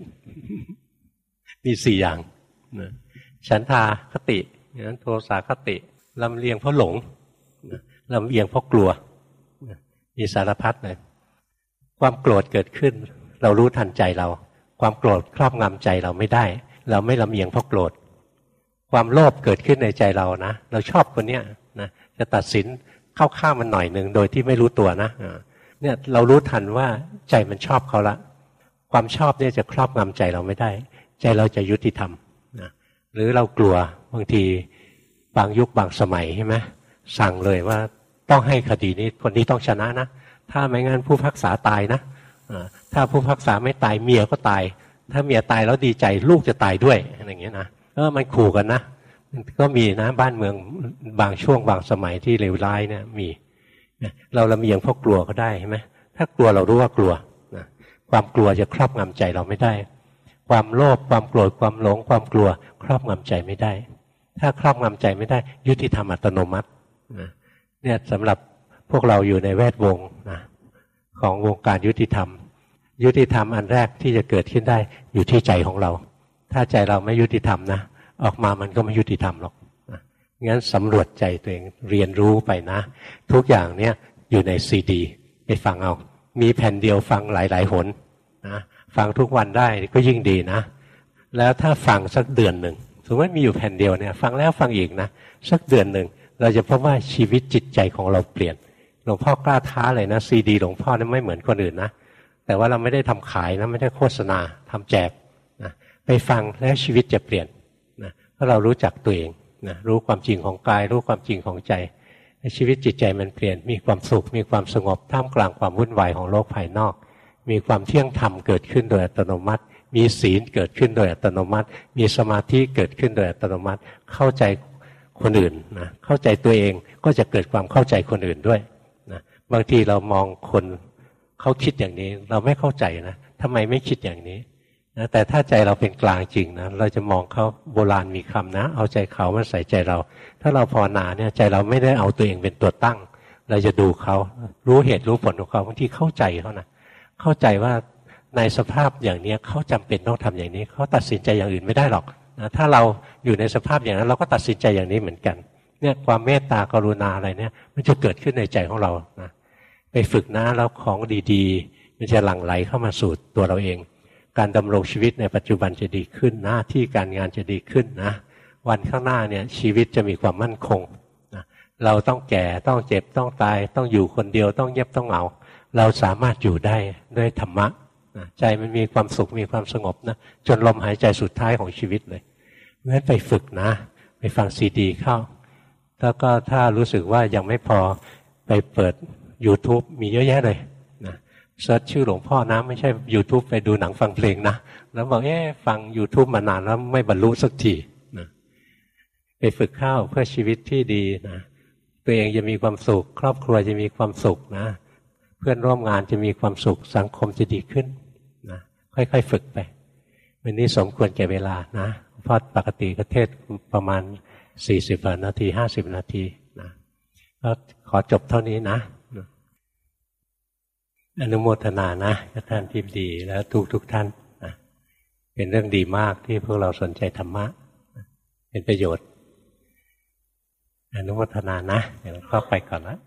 Speaker 1: มีสี่อย่างฉันทาคตินั้นโทสาคติลำเลียงเพราะหลงลำเอียงเพราะกลัวมีสารพัดเลยความโกรธเกิดขึ้น เรารู้ทันใจเรา ความโกรธครอบงำใจเราไม่ได้ เราไม่ลำเอียงเพราะโกรธ ความโลภเกิดขึ้นในใจเรานะ เราชอบคนเนี้ยนะจะตัดสิน เข้าข้ามมันหน่อยหนึ่งโดยที่ไม่รู้ตัวนะเนี่ยเรารู้ทันว่าใจมันชอบเขาละ ความชอบเนี่ยจะครอบงำใจเราไม่ได้ ใจเราจะยุติธรรมนะหรือเรากลัวบางทีบางยุคบางสมัยใช่ไหมสั่งเลยว่าต้องให้คดีนี้คนนี้ต้องชนะนะ ถ้าไม่งั้นผู้พักษาตายนะถ้าผู้พักษาไม่ตายเมียก็ตาย ถ้าเมียตายแล้วดีใจลูกจะตายด้วยอะไรอย่างเงี้ยนะก็มันขู่กันนะ ก็มีนะบ้านเมืองบางช่วงบางสมัยที่เลวร้ายเนี่ยมีเราละเมียงเพราะกลัวก็ได้ใช่ไหมถ้ากลัวเรารู้ว่ากลัวนะความกลัวจะครอบงำใจเราไม่ได้ ความโลภความโกรธความหลง ความกลัว ครอบงำใจไม่ได้ ถ้าครอบงำใจไม่ได้ ยุติธรรมอัตโนมัตินะเนี่ยสำหรับพวกเราอยู่ในแวดวงนะของวงการยุติธรรม ยุติธรรมอันแรกที่จะเกิดขึ้นได้อยู่ที่ใจของเรา ถ้าใจเราไม่ยุติธรรมนะ ออกมามันก็ไม่ยุติธรรมหรอกงั้นสำรวจใจตัวเองเรียนรู้ไปนะ ทุกอย่างเนี่ยอยู่ในซีดี ไปฟังเอา มีแผ่นเดียวฟังหลายๆหนนะฟังทุกวันได้ก็ยิ่งดีนะ แล้วถ้าฟังสักเดือนหนึ่งสมมติมีอยู่แผ่นเดียวเนี่ย ฟังแล้วฟังอีกนะสักเดือนหนึ่งเราจะพบว่าชีวิตจิตใจของเราเปลี่ยนหลวงพ่อกล้าท้าเลยนะซีดีหลวงพ่อนั้นไม่เหมือนคนอื่นนะแต่ว่าเราไม่ได้ทำขายนะไม่ได้โฆษณาทำแจกนะไปฟังแล้วชีวิตจะเปลี่ยน นะเพราะเรารู้จักตัวเองนะรู้ความจริงของกาย รู้ความจริงของใจชีวิตจิตใจมันเปลี่ยนมีความสุข มีความสงบท่ามกลางความวุ่นวายของโลกภายนอก มีความเที่ยงธรรมเกิดขึ้นโดยอัตโนมัติ มีศีลเกิดขึ้นโดยอัตโนมัติ มีสมาธิเกิดขึ้นโดยอัตโนมัติ เข้าใจคนอื่นนะเข้าใจตัวเองก็จะเกิดความเข้าใจคนอื่นด้วยนะบางทีเรามองคนเขาคิดอย่างนี้ เราไม่เข้าใจนะทำไมไม่คิดอย่างนี้ นะแต่ถ้าใจเราเป็นกลางจริงนะเราจะมองเขาโบราณมีคำนะ เอาใจเขามาใส่ใจเรา ถ้าเราพอนาเนี่ยใจเราไม่ได้เอาตัวเองเป็นตัวตั้ง เราจะดูเขารู้เหตุรู้ผลของเขาบางทีเข้าใจเขานะเข้าใจว่าในสภาพอย่างนี้เขาจำเป็นต้องทำอย่างนี้เขาตัดสินใจอย่างอื่นไม่ได้หรอกนะถ้าเราอยู่ในสภาพอย่างนั้น เราก็ตัดสินใจอย่างนี้เหมือนกันเนี่ยความเมตตากรุณาอะไรเนี่ยมันจะเกิดขึ้นในใจของเรานะไปฝึกนะแล้วของดี ๆ มันจะหลั่งไหลเข้ามาสู่ตัวเราเอง การดำรงชีวิตในปัจจุบันจะดีขึ้นหน้าที่การงานจะดีขึ้นนะวันข้างหน้าเนี่ยชีวิตจะมีความมั่นคงนะเราต้องแก่ต้องเจ็บต้องตาย ต้องอยู่คนเดียวต้องเย็บต้องเหงาเราสามารถอยู่ได้ด้วยธรรมะใจมันมีความสุขมีความสงบนะจนลมหายใจสุดท้ายของชีวิตเลยเพราะฉะนั้นไปฝึกนะ ไปฟังซีดีเข้า แล้วก็ถ้ารู้สึกว่ายังไม่พอไปเปิด YouTube มีเยอะแยะเลย เซิร์ชชื่อหลวงพ่อนะ ไม่ใช่ YouTube ไปดูหนังฟังเพลงนะ แล้วบอกเอ๊ะฟัง YouTube มานานแล้วไม่บรรลุสักทีนะไปฝึกเข้าเพื่อชีวิตที่ดีนะตัวเองจะมีความสุข ครอบครัวจะมีความสุขนะ เพื่อนร่วมงานจะมีความสุขสังคมจะดีขึ้นนะค่อยๆ ฝึกไป วันนี้สมควรแก่เวลานะพอปกติก็เทศประมาณสี่สิบนาทีห้าสิบนาทีนะก็ขอจบเท่านี้นะ อนุโมทนานะท่านที่ดีแล้วทุกทุกท่านนะเป็นเรื่องดีมากที่พวกเราสนใจธรรมะ เป็นประโยชน์ อนุโมทนานะเดี๋ยวเข้าไปก่อนนะ